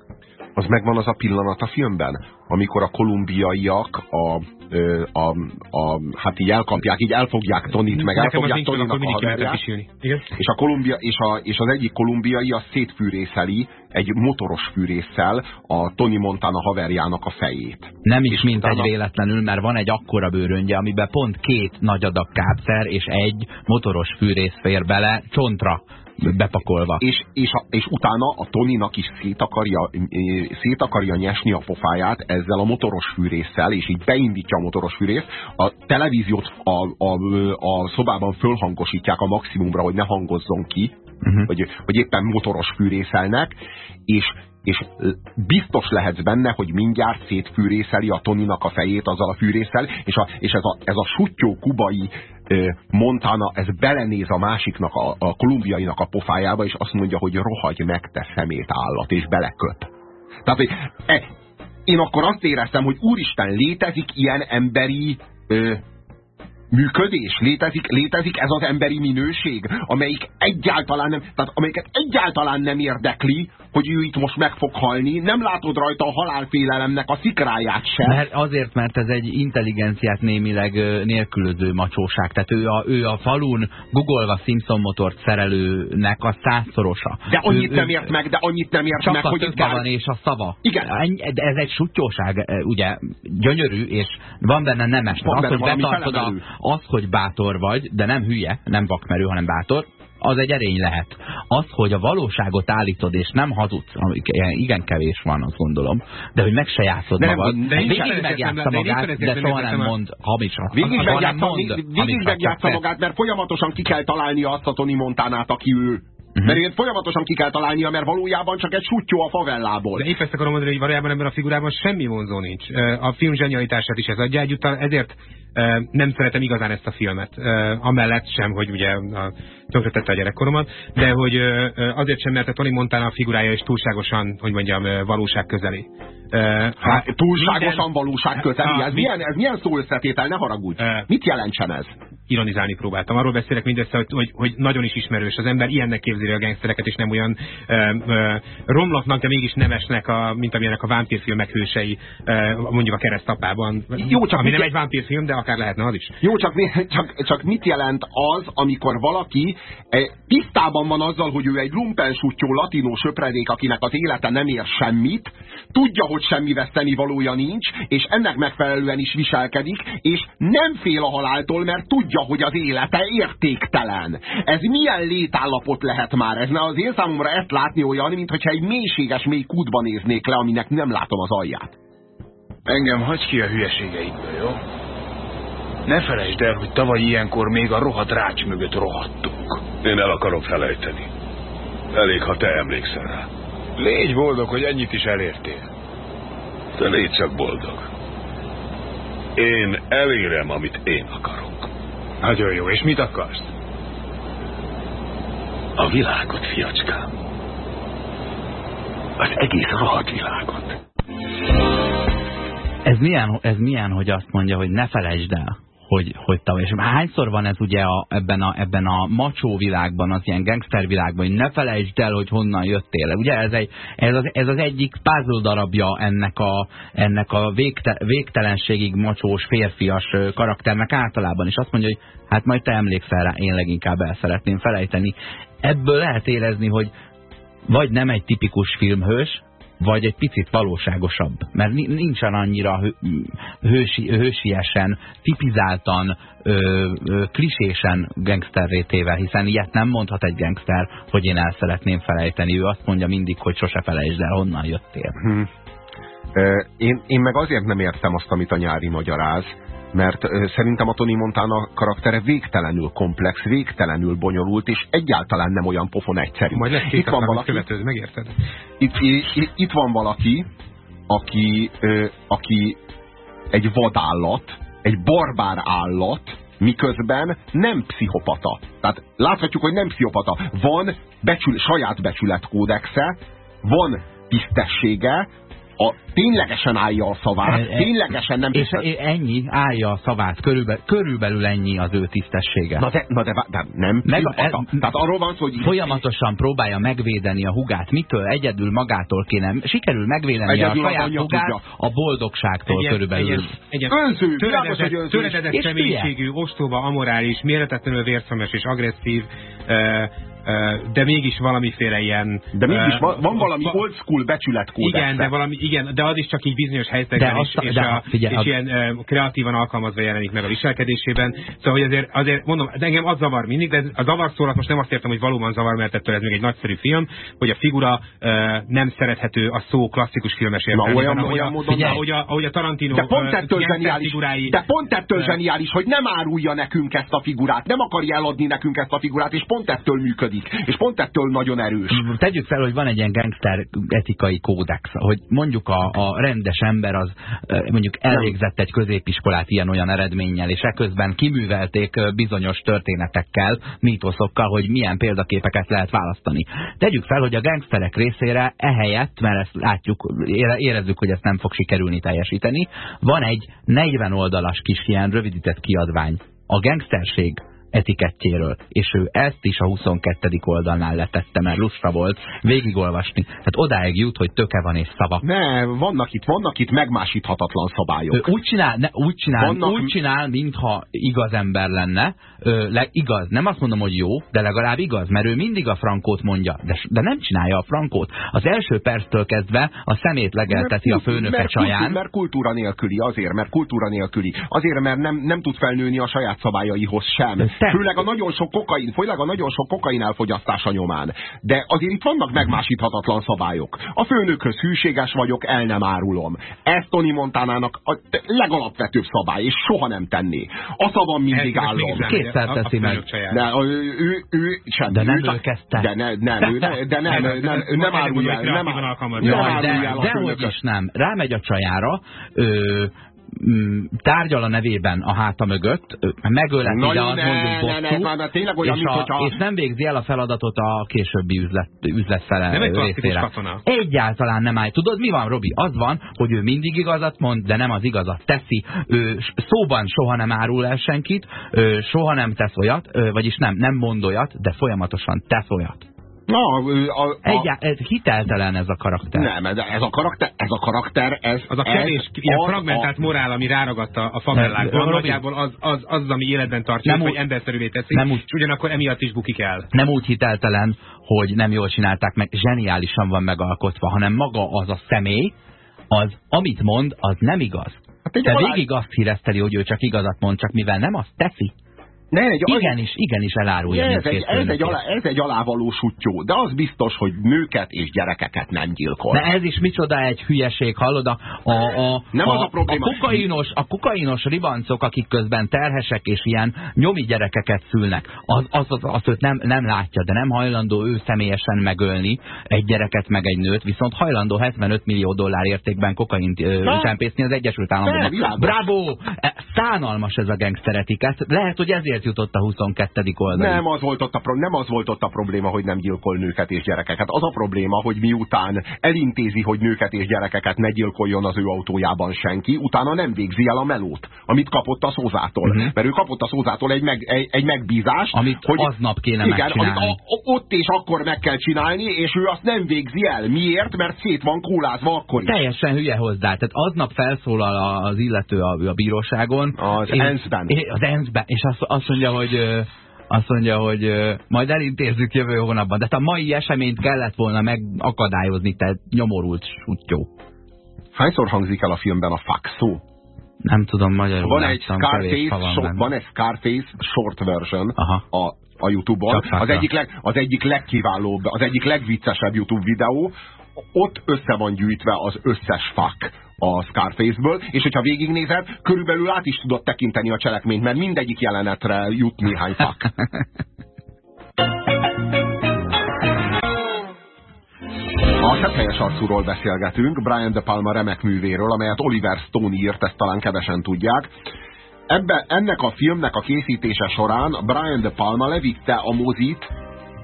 az megvan az a pillanat a filmben, amikor a kolumbiaiak a, a, a, hát így elkapják, így elfogják Tonit, meg Nekem elfogják akkor a haverját, és, a Kolumbia, és, a, és az egyik kolumbiai az szétfűrészeli egy motoros fűrészsel a Tony Montana haverjának a fejét. Nem is És mint utána- egy véletlenül, mert van egy akkora bőröngye, amiben pont két nagy adag kápszer és egy motoros fűrész fér bele, csontra bepakolva. és, és, és utána a Toninak is szét akarja, szét akarja nyesni a pofáját ezzel a motoros fűrészsel, és így beindítja a motoros fűrészt. A televíziót a, a, a szobában fölhangosítják a maximumra, hogy ne hangozzon ki, Uh-huh. vagy, vagy éppen motoros fűrészelnek, és, és biztos lehetsz benne, hogy mindjárt szétfűrészeli a Toninak a fejét azzal a fűrészsel, és, a, és ez, a, ez a sutyó kubai Montana, ez belenéz a másiknak, a, a kolumbiainak a pofájába, és azt mondja, hogy rohagy meg te szemét állat, és beleköp. Tehát, hogy e, én akkor azt éreztem, hogy úristen, létezik ilyen emberi ö, működés, létezik, létezik ez az emberi minőség, amelyik egyáltalán nem, tehát amelyiket egyáltalán nem érdekli, hogy ő itt most meg fog halni, nem látod rajta a halálfélelemnek a szikráját sem. Mert azért, mert ez egy intelligenciát némileg nélkülöző macsóság. Tehát ő a, ő a falun googolva Simpson motort szerelőnek a százszorosa. De annyit ő, nem ért meg, de annyit nem ért Csak meg, a hogy itt bár... van és a szava. Igen. Ez egy sutyóság, ugye, gyönyörű, és van benne nemes. Van az, benne hogy valami betartod a. az, hogy bátor vagy, de nem hülye, nem vakmerő, hanem bátor, az egy erény lehet. Az, hogy a valóságot állítod, és nem hazudsz, igen kevés van, azt gondolom, de hogy meg se játszod De nem, magad, de én végig megjátsza magát, de soha nem mond hamisat. Végig nem megjátsza, magát, mert folyamatosan ki kell találnia azt a Tony Montánát, aki ő. Mhm. Mert őt folyamatosan ki kell találnia, mert valójában csak egy sutyó a favellából. De épp ezt akarom mondani, hogy valójában ebben a figurában semmi vonzó nincs. A film zsenialitását is ez adja egyúttal, ezért nem szeretem igazán ezt a filmet. Amellett sem, hogy ugye a- tönkretette a gyerekkoromat, de hogy azért sem, mert a Tony Montana a figurája is túlságosan, hogy mondjam, valóság közeli. Hát, ha túlságosan minden- valóság közeli. Ha Ez mi- milyen, ez milyen szó összetétel, ne haragudj. Mit jelentsen ez? ironizálni próbáltam. Arról beszélek mindössze, hogy, hogy, hogy nagyon is ismerős. Az ember ilyennek képzeli a gangstereket, és nem olyan ö, ö, romlaknak, de mégis nemesnek, a, mint amilyenek a vámpírfilmek hősei, ö, mondjuk a keresztapában. Jó, csak Ami nem egy vámpírfilm, de akár lehetne az is. Jó, csak, mi- csak, csak mit jelent az, amikor valaki eh, tisztában van azzal, hogy ő egy lumpensútyó latinó söpredék, akinek az élete nem ér semmit, tudja, hogy semmi veszteni valója nincs, és ennek megfelelően is viselkedik, és nem fél a haláltól, mert tudja, hogy az élete értéktelen. Ez milyen létállapot lehet már? Ez ne az én számomra ezt látni olyan, mintha egy mélységes mély kútba néznék le, aminek nem látom az alját. Engem hagyj ki a hülyeségeidből, jó? Ne felejtsd el, hogy tavaly ilyenkor még a rohadt rács mögött rohadtunk. Én el akarom felejteni. Elég, ha te emlékszel rá. Légy boldog, hogy ennyit is elértél. De légy csak boldog. Én elérem, amit én akarok. Nagyon jó, és mit akarsz? A világot, fiacskám. Az egész rohadt világot. Ez milyen, ez milyen, hogy azt mondja, hogy ne felejtsd el, hogy, hogy tavaly. És hányszor van ez ugye a, ebben, a, ebben a macsó világban, az ilyen gangster világban, hogy ne felejtsd el, hogy honnan jöttél. Ugye ez, egy, ez, az, ez az egyik puzzle darabja ennek a, ennek a végte, végtelenségig macsós férfias karakternek általában. És azt mondja, hogy hát majd te emlékszel rá, én leginkább el szeretném felejteni. Ebből lehet érezni, hogy vagy nem egy tipikus filmhős, vagy egy picit valóságosabb. Mert ni- nincsen annyira hő, hősi, hősiesen, tipizáltan, ö, ö, klisésen gangsterré téve, hiszen ilyet nem mondhat egy gangster, hogy én el szeretném felejteni. Ő azt mondja mindig, hogy sose felejtsd el, honnan jöttél. Hm. Ö, Én, én meg azért nem értem azt, amit a nyári magyaráz, mert szerintem a Tony Montana karaktere végtelenül komplex, végtelenül bonyolult, és egyáltalán nem olyan pofon egyszerű. Majd lesz itt van valaki, követőd, megérted? itt, itt, itt van valaki, aki, aki egy vadállat, egy barbár állat, miközben nem pszichopata. Tehát láthatjuk, hogy nem pszichopata. Van becsül, saját becsületkódexe, van tisztessége, a, ténylegesen állja a szavát, e, e, ténylegesen nem... És e, ennyi, állja a szavát, körülbelül, körülbelül ennyi az ő tisztessége. Na de, na de, de nem, Meg, e, Tehát arról van szó, hogy... Folyamatosan próbálja megvédeni a hugát. Mitől? Egyedül magától kéne. Sikerül megvédeni egyedül a saját hugát tudja. a boldogságtól egy, körülbelül. Egy, egy, egy önző, töredezett, töredezett személyiségű, ostoba, amorális, méretetlenül vérszemes és agresszív uh, de mégis valamiféle ilyen... De mégis van, van valami old school becsületkódex. Igen, de valami, igen, de az is csak így bizonyos helyzetekben és, és, a, figyelj, és ilyen kreatívan alkalmazva jelenik meg a viselkedésében. Szóval, hogy azért, azért mondom, de engem az zavar mindig, de a zavar szólat most nem azt értem, hogy valóban zavar, mert ettől ez még egy nagyszerű film, hogy a figura nem szerethető a szó klasszikus filmes értelmében. Olyan, ahogy, olyan a, módon, ahogy, a, ahogy a Tarantino de pont ettől zseniális, figurái, de pont ettől zseniális, hogy nem árulja nekünk ezt a figurát, nem akarja eladni nekünk ezt a figurát, és pont ettől működik működik, és pont ettől nagyon erős. Tegyük fel, hogy van egy ilyen gangster etikai kódex, hogy mondjuk a, a rendes ember az mondjuk elvégzett egy középiskolát ilyen-olyan eredménnyel, és eközben kiművelték bizonyos történetekkel, mítoszokkal, hogy milyen példaképeket lehet választani. Tegyük fel, hogy a gangsterek részére ehelyett, mert ezt látjuk, érezzük, hogy ezt nem fog sikerülni teljesíteni, van egy 40 oldalas kis ilyen rövidített kiadvány. A gangsterség etikettjéről, és ő ezt is a 22. oldalnál letette, mert lustra volt végigolvasni. Tehát odáig jut, hogy töke van és szava. Ne, vannak itt, vannak itt megmásíthatatlan szabályok. Ő úgy csinál, ne, úgy csinál, vannak... úgy csinál, mintha igaz ember lenne. Ö, le, igaz, nem azt mondom, hogy jó, de legalább igaz, mert ő mindig a frankót mondja, de, de nem csinálja a frankót. Az első perctől kezdve a szemét legelteti mert, a főnöke mert, csaján. Mert kultúra nélküli, azért, mert kultúra nélküli. Azért, mert nem, nem tud felnőni a saját szabályaihoz sem. De Főleg a nagyon sok kokain, főleg a nagyon sok kokain elfogyasztása nyomán. De azért itt vannak megmásíthatatlan szabályok. A főnökhöz hűséges vagyok, el nem árulom. Ez Tony Montánának a legalapvetőbb szabály, és soha nem tenné. A szavam mindig állom. Kétszer teszi meg. De ő, ő, ő sem. De nem ő kezdte. De, ne, nem, ő, de nem, nem, nem, nem árulja el. Nem, nem árulja el de, hogy is nem. Rámegy a csajára, Mm, tárgyal a nevében a háta mögött, megöleti, de az ne, mondjuk bosszú, ne, ne, ne, tényleg olyan, és, a, hogyha... és nem végzi el a feladatot a későbbi üzlet, üzletfele nem egy részére. Katona. Egyáltalán nem áll. Tudod, mi van, Robi? Az van, hogy ő mindig igazat mond, de nem az igazat teszi. Ő szóban soha nem árul el senkit, soha nem tesz olyat, vagyis nem, nem mond olyat, de folyamatosan tesz olyat. Na, a, a, Egyá, ez hiteltelen ez a karakter. Nem, ez, ez a karakter, ez a karakter, ez... Az a kevés, ez, ilyen a, fragmentált a, morál, ami ráragadt a, famellákban, nagyjából az, az, az, ami életben tartja, nem hogy emberszerűvé teszi, nem úgy, és ugyanakkor emiatt is bukik el. Nem úgy hiteltelen, hogy nem jól csinálták meg, zseniálisan van megalkotva, hanem maga az a személy, az, amit mond, az nem igaz. Hát De végig azt hírezteli, hogy ő csak igazat mond, csak mivel nem azt teszi, ne, egy igenis, igenis elárulja. Ez egy, ez, egy alá, ez egy alávaló sutyó, de az biztos, hogy nőket és gyerekeket nem gyilkol. De ez is micsoda egy hülyeség, hallod? A, a, a, nem a, az a, probléma. a, kokainos, a kokainos ribancok, akik közben terhesek és ilyen nyomi gyerekeket szülnek, az, az, az, azt őt nem, nem látja, de nem hajlandó ő személyesen megölni egy gyereket meg egy nőt, viszont hajlandó 75 millió dollár értékben kokaint csempészni az Egyesült Államokban. Bravo! E, szánalmas ez a gangsteretiket. Lehet, hogy ezért miért jutott a 22. oldal? Nem az, volt ott a nem az volt ott a probléma, hogy nem gyilkol nőket és gyerekeket. Az a probléma, hogy miután elintézi, hogy nőket és gyerekeket ne gyilkoljon az ő autójában senki, utána nem végzi el a melót, amit kapott a szózától. Uh mhm. -huh. Mert ő kapott a szózától egy, meg, egy, egy megbízást, amit hogy aznap kéne igen, amit a, ott és akkor meg kell csinálni, és ő azt nem végzi el. Miért? Mert szét van kólázva akkor is. Teljesen hülye hozzá. Tehát aznap felszólal az illető a, a bíróságon. Az ENSZ-ben. Az ENSZ-ben. És azt, azt mondja, hogy azt mondja, hogy majd elintézzük jövő hónapban. De a mai eseményt kellett volna megakadályozni, te nyomorult sutyó. Hányszor hangzik el a filmben a fuck szó? Nem tudom, magyarul van egy Scarface, van, van egy Scarface short version Aha. a, a Youtube-on. Az egyik, leg, az egyik legkiválóbb, az egyik legviccesebb Youtube videó. Ott össze van gyűjtve az összes fuck a Scarface-ből, és hogyha végignézed, körülbelül át is tudod tekinteni a cselekményt, mert mindegyik jelenetre jut néhány fak. A szephelyes arcúról beszélgetünk, Brian De Palma remek művéről, amelyet Oliver Stone írt, ezt talán kevesen tudják. Ebbe, ennek a filmnek a készítése során Brian De Palma levitte a mozit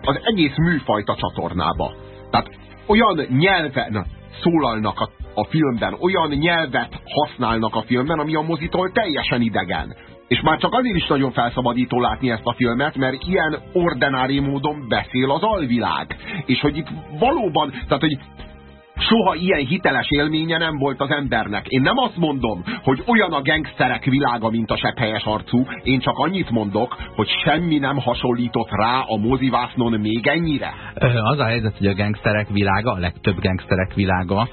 az egész műfajta csatornába. Tehát olyan nyelven szólalnak a, a filmben, olyan nyelvet használnak a filmben, ami a mozitól teljesen idegen. És már csak azért is nagyon felszabadító látni ezt a filmet, mert ilyen ordinári módon beszél az alvilág. És hogy itt valóban, tehát hogy soha ilyen hiteles élménye nem volt az embernek. Én nem azt mondom, hogy olyan a gengszterek világa, mint a sepphelyes arcú, én csak annyit mondok, hogy semmi nem hasonlított rá a mozivásznon még ennyire. Az a helyzet, hogy a gengszterek világa, a legtöbb gengszterek világa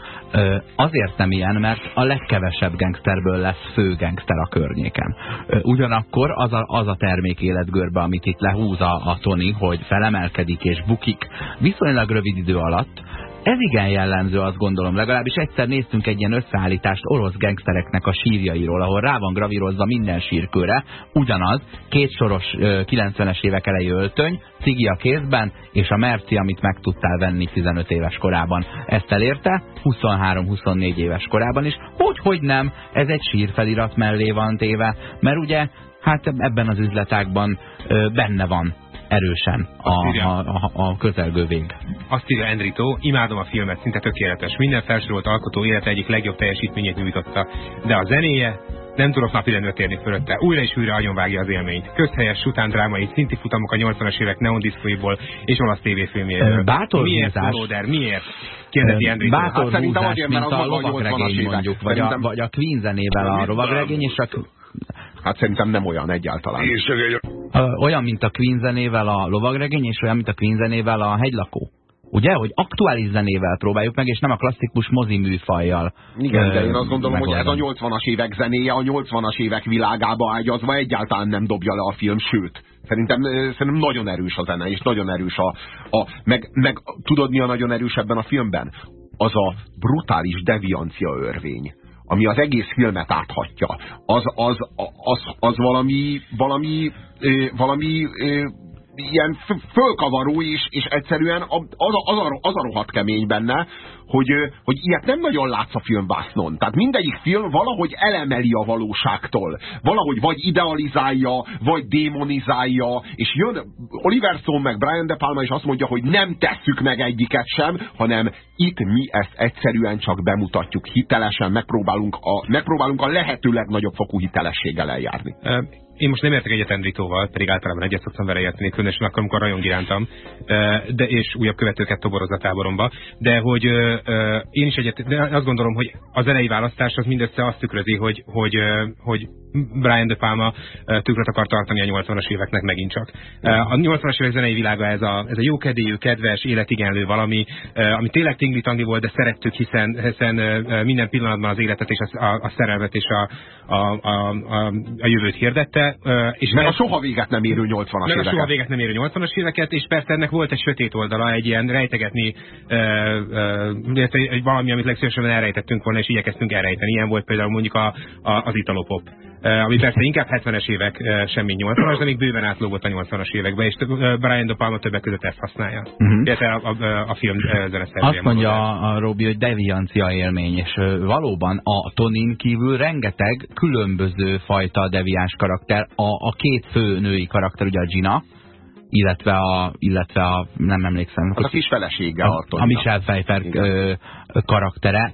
azért nem ilyen, mert a legkevesebb gengszterből lesz fő gengszter a környéken. Ugyanakkor az a, az a termék életgörbe, amit itt lehúz a, a Tony, hogy felemelkedik és bukik, viszonylag rövid idő alatt, ez igen jellemző, azt gondolom. Legalábbis egyszer néztünk egy ilyen összeállítást orosz gengsztereknek a sírjairól, ahol rá van gravírozva minden sírkőre, ugyanaz, két soros 90-es évek elejé öltöny, cigi a kézben, és a merci, amit meg tudtál venni 15 éves korában. Ezt elérte 23-24 éves korában is. Hogy, hogy nem, ez egy sírfelirat mellé van téve, mert ugye hát ebben az üzletákban benne van erősen a, a, a, a közelgő vég. Azt írja Enrito, imádom a filmet, szinte tökéletes. Minden felsorolt alkotó élete egyik legjobb teljesítményét nyújtotta, de a zenéje nem tudok napirendre térni fölötte. Újra és újra agyonvágja az élményt. Közhelyes után drámai szinti futamok a 80-as évek neondiszkóiból és olasz tévéfilmjéről. Bátor miért, Lóder, miért? Kérdezi Enrito. Bátor hát, húzás, mint a lovagregény mondjuk, vagy a, vagy a Queen zenével a lovagregény, és a Hát szerintem nem olyan egyáltalán. Olyan, mint a Queen zenével a lovagregény, és olyan, mint a Queen zenével a hegylakó. Ugye, hogy aktuális zenével próbáljuk meg, és nem a klasszikus mozi műfajjal. Igen, de én azt gondolom, hogy ez a 80-as évek zenéje, a 80-as évek világába ágyazva egyáltalán nem dobja le a film, sőt. Szerintem, szerintem nagyon erős a zene, és nagyon erős a... a meg, meg tudod, mi a nagyon erős ebben a filmben? Az a brutális deviancia örvény ami az egész filmet áthatja, az, az, az, az valami, valami, valami ilyen fölkavaró, és, és egyszerűen az a, az, a, az a rohadt kemény benne, hogy, hogy ilyet nem nagyon látsz a filmvásznon. Tehát mindegyik film valahogy elemeli a valóságtól. Valahogy vagy idealizálja, vagy démonizálja, és jön Oliver Stone meg Brian De Palma, és azt mondja, hogy nem tesszük meg egyiket sem, hanem itt mi ezt egyszerűen csak bemutatjuk hitelesen, megpróbálunk a, megpróbálunk a lehető legnagyobb fokú hitelességgel eljárni. Én most nem értek egyet Enritóval, pedig általában egyet szoktam vele érteni, különösen akkor, amikor rajong irántam, de, és újabb követőket toboroz a táboromba. De hogy én is egyet, de azt gondolom, hogy az elejé választás az mindössze azt tükrözi, hogy, hogy, hogy Brian De Palma tükröt akar tartani a 80-as éveknek megint csak. A 80-as évek zenei világa ez a, ez a jókedélyű, kedves, életigenlő valami, ami tényleg tingli volt, de szerettük, hiszen, hiszen minden pillanatban az életet és a, a, a szerelmet és a, a, a, a, a jövőt hirdette. És meg a soha véget nem érő 80-as éveket. a soha véget nem érő 80-as éveket, és persze ennek volt egy sötét oldala, egy ilyen rejtegetni egy valami, amit legszívesebben elrejtettünk volna, és igyekeztünk elrejteni. Ilyen volt például mondjuk a, a, az italopop ami persze inkább 70-es évek semmi 80-as, de még bőven átlógott a 80-as években, és Brian De Palma többek között ezt használja. Uh. -huh. a, a, a film zeneszerzője. Azt mondja a Robi, hogy deviancia élmény, és valóban a Tonin kívül rengeteg különböző fajta deviáns karakter. A, a két fő női karakter, ugye a Gina, illetve a, illetve a nem emlékszem. Az a kis felesége a, a, a Michelle Pfeiffer karaktere.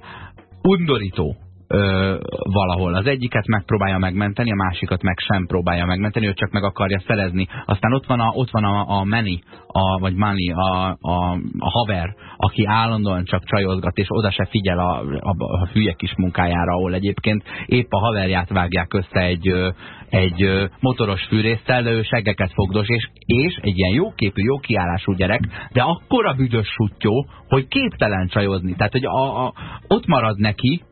Undorító ö, valahol. Az egyiket megpróbálja megmenteni, a másikat meg sem próbálja megmenteni, ő csak meg akarja szerezni. Aztán ott van a, ott van a, a Manny, a, vagy Manny, a, a, a haver, aki állandóan csak csajozgat, és oda se figyel a, a, a hülye kis munkájára, ahol egyébként épp a haverját vágják össze egy, egy motoros fűrésztel, de ő seggeket fogdos, és, és egy ilyen jóképű, jó kiállású gyerek, de akkora büdös sutyó, hogy képtelen csajozni. Tehát, hogy a, a, ott marad neki,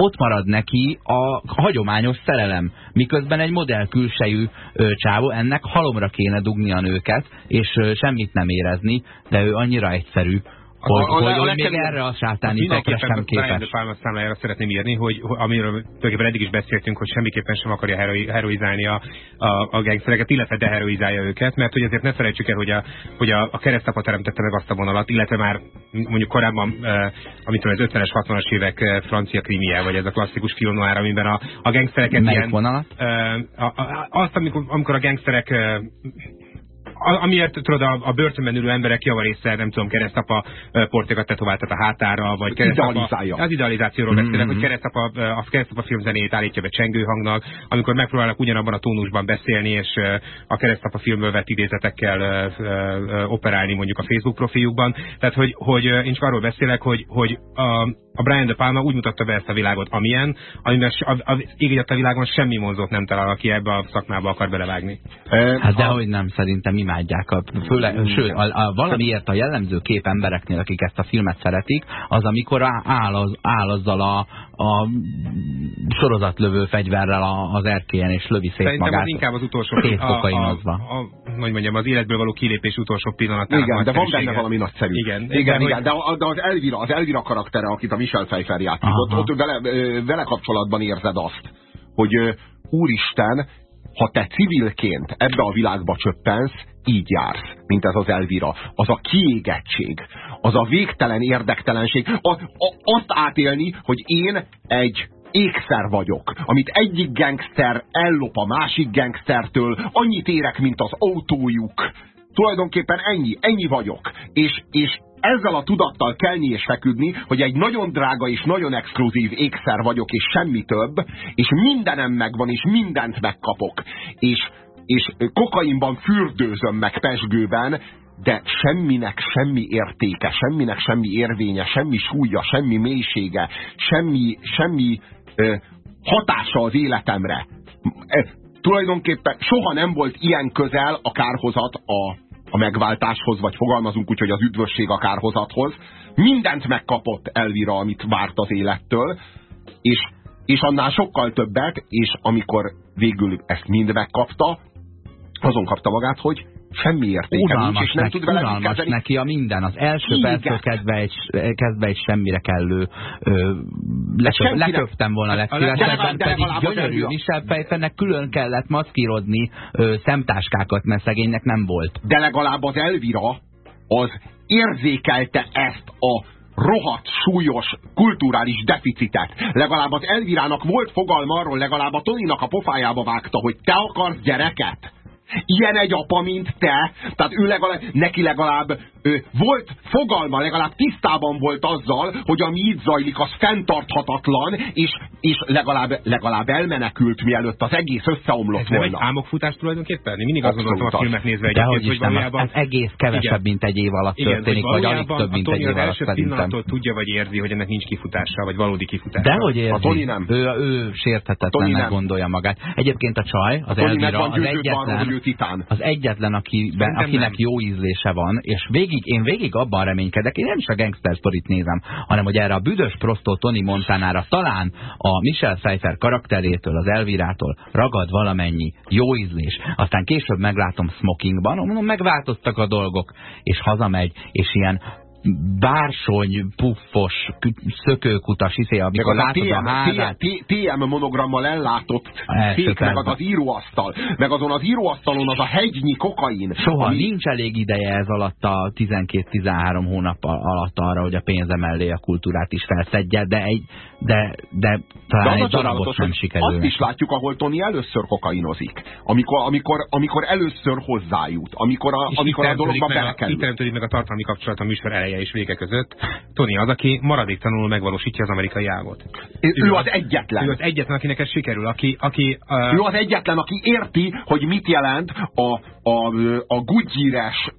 ott marad neki a hagyományos szerelem, miközben egy modell külsejű ö, csávó, ennek halomra kéne dugni a nőket, és ö, semmit nem érezni, de ő annyira egyszerű, hogy, a, a, hogy, a, még erre a sátáni tekre sem képes. A Palma számlájára szeretném írni, hogy amiről tulajdonképpen eddig is beszéltünk, hogy semmiképpen sem akarja heroi, heroizálni a, a, a gangstereket, illetve deheroizálja őket, mert hogy azért ne felejtsük el, hogy a, hogy a, a keresztapa teremtette meg azt a vonalat, illetve már mondjuk korábban, uh, amit az 50-es, 60-as évek francia krimie, vagy ez a klasszikus film noir, amiben a, a gangstereket Melyik ilyen... vonalat? Uh, a, a, azt, amikor, amikor a gangsterek uh, amiért tudod, a, a börtönben ülő emberek javarészsel, nem tudom, keresztapa portékat tetováltat a hátára, vagy keresztapa... Az idealizációról mm -hmm. beszélek, hogy keresztapa, a keresztapa filmzenéjét állítja be csengő hangnak, amikor megpróbálnak ugyanabban a tónusban beszélni, és a keresztapa filmből vett idézetekkel operálni mondjuk a Facebook profiljukban. Tehát, hogy, hogy én csak arról beszélek, hogy, hogy a, a Brian De Palma úgy mutatta be ezt a világot, amilyen, amiben az, ég a világon semmi monzót nem talál, aki ebbe a szakmába akar belevágni. Hát dehogy nem, szerintem imádják. A, főle, sőt, a, a, valamiért a jellemző kép embereknél, akik ezt a filmet szeretik, az amikor áll, az, áll azzal a, a sorozatlövő fegyverrel az erkélyen, és lövi szét Szerintem magát. inkább az utolsó a, a, a, hogy mondjam, az életből való kilépés utolsó pillanatán. Igen, de van benne valami nagyszerű. Igen, igen, igen, igen de, de az Elvira, az Elvira karaktere, akit a Michel Pfeiffer játszik, ott, ott vele, vele kapcsolatban érzed azt, hogy úristen, ha te civilként ebbe a világba csöppensz, így jársz, mint ez az Elvira. Az a kiégettség, az a végtelen érdektelenség, a, a, azt átélni, hogy én egy ékszer vagyok, amit egyik gangster ellop a másik gangstertől, annyit érek, mint az autójuk. Tulajdonképpen ennyi, ennyi vagyok. És, és ezzel a tudattal kelni és feküdni, hogy egy nagyon drága és nagyon exkluzív ékszer vagyok, és semmi több, és mindenem megvan, és mindent megkapok, és, és kokainban fürdőzöm meg pesgőben, de semminek semmi értéke, semminek semmi érvénye, semmi súlya, semmi mélysége, semmi, semmi ö, hatása az életemre. E, tulajdonképpen soha nem volt ilyen közel a kárhozat a, a megváltáshoz, vagy fogalmazunk úgy, hogy az üdvösség a kárhozathoz. Mindent megkapott Elvira, amit várt az élettől, és, és annál sokkal többet, és amikor végül ezt mind megkapta, azon kapta magát, hogy semmi értéke uralmas nincs, és nem neki, tud vele uralmas neki a minden. Az első perctől kezdve egy, kezdve egy semmire kellő ö, leköp, leköptem volna legszívesebben, pedig gyönyörű Michel Pfeiffernek külön kellett maszkírozni ö, szemtáskákat, mert szegénynek nem volt. De legalább az Elvira az érzékelte ezt a rohadt súlyos kulturális deficitet. Legalább az Elvirának volt fogalma arról, legalább a Toninak a pofájába vágta, hogy te akarsz gyereket Ilyen egy apa, mint te, tehát ő legalább, neki legalább ő, volt fogalma, legalább tisztában volt azzal, hogy ami itt zajlik, az fenntarthatatlan, és, és legalább, legalább elmenekült, mielőtt az egész összeomlott ez volna. Ez nem egy álmokfutás tulajdonképpen? Mindig azt gondoltam a filmet nézve egyébként, hogy, hogy valójában... Ez egész kevesebb, igen. mint egy év alatt igen, történik, vagy alig több, mint egy év alatt szerintem. tudja, vagy érzi, hogy ennek nincs kifutása, vagy valódi kifutása. Dehogy érzi. A Tony nem. Ő, ő sérthetetlennek gondolja magát. Egyébként a csaj, az Elvira, az egyetlen, titán. Az egyetlen, akiben, akinek nem. jó ízlése van, és végig, én végig abban reménykedek, én nem is a gangster sztorit nézem, hanem hogy erre a büdös prostó Tony Montanára talán a Michel Pfeiffer karakterétől, az Elvirától ragad valamennyi jó ízlés. Aztán később meglátom smokingban, mondom, megváltoztak a dolgok, és hazamegy, és ilyen bársony, puffos, szökőkutas, izé, amikor látod a, a házát. TM monogrammal ellátott fék, meg az az íróasztal, meg azon az íróasztalon az a hegynyi kokain. Soha ami... nincs elég ideje ez alatt a 12-13 hónap alatt arra, hogy a pénze mellé a kultúrát is felszedje, de, egy, de, de talán de egy darabot sem sikerül. Azt is látjuk, ahol Tony először kokainozik. Amikor, amikor, amikor először hozzájut, amikor a, amikor a dologba belekerül. Itt teremtődik meg a tartalmi kapcsolat a műsor elején és vége között. Tony az, aki maradéktalanul megvalósítja az amerikai álmot. Ő, ő az, az egyetlen. Ő az egyetlen, akinek ez sikerül. Aki, aki, uh... Ő az egyetlen, aki érti, hogy mit jelent a, a, a gudgyíres,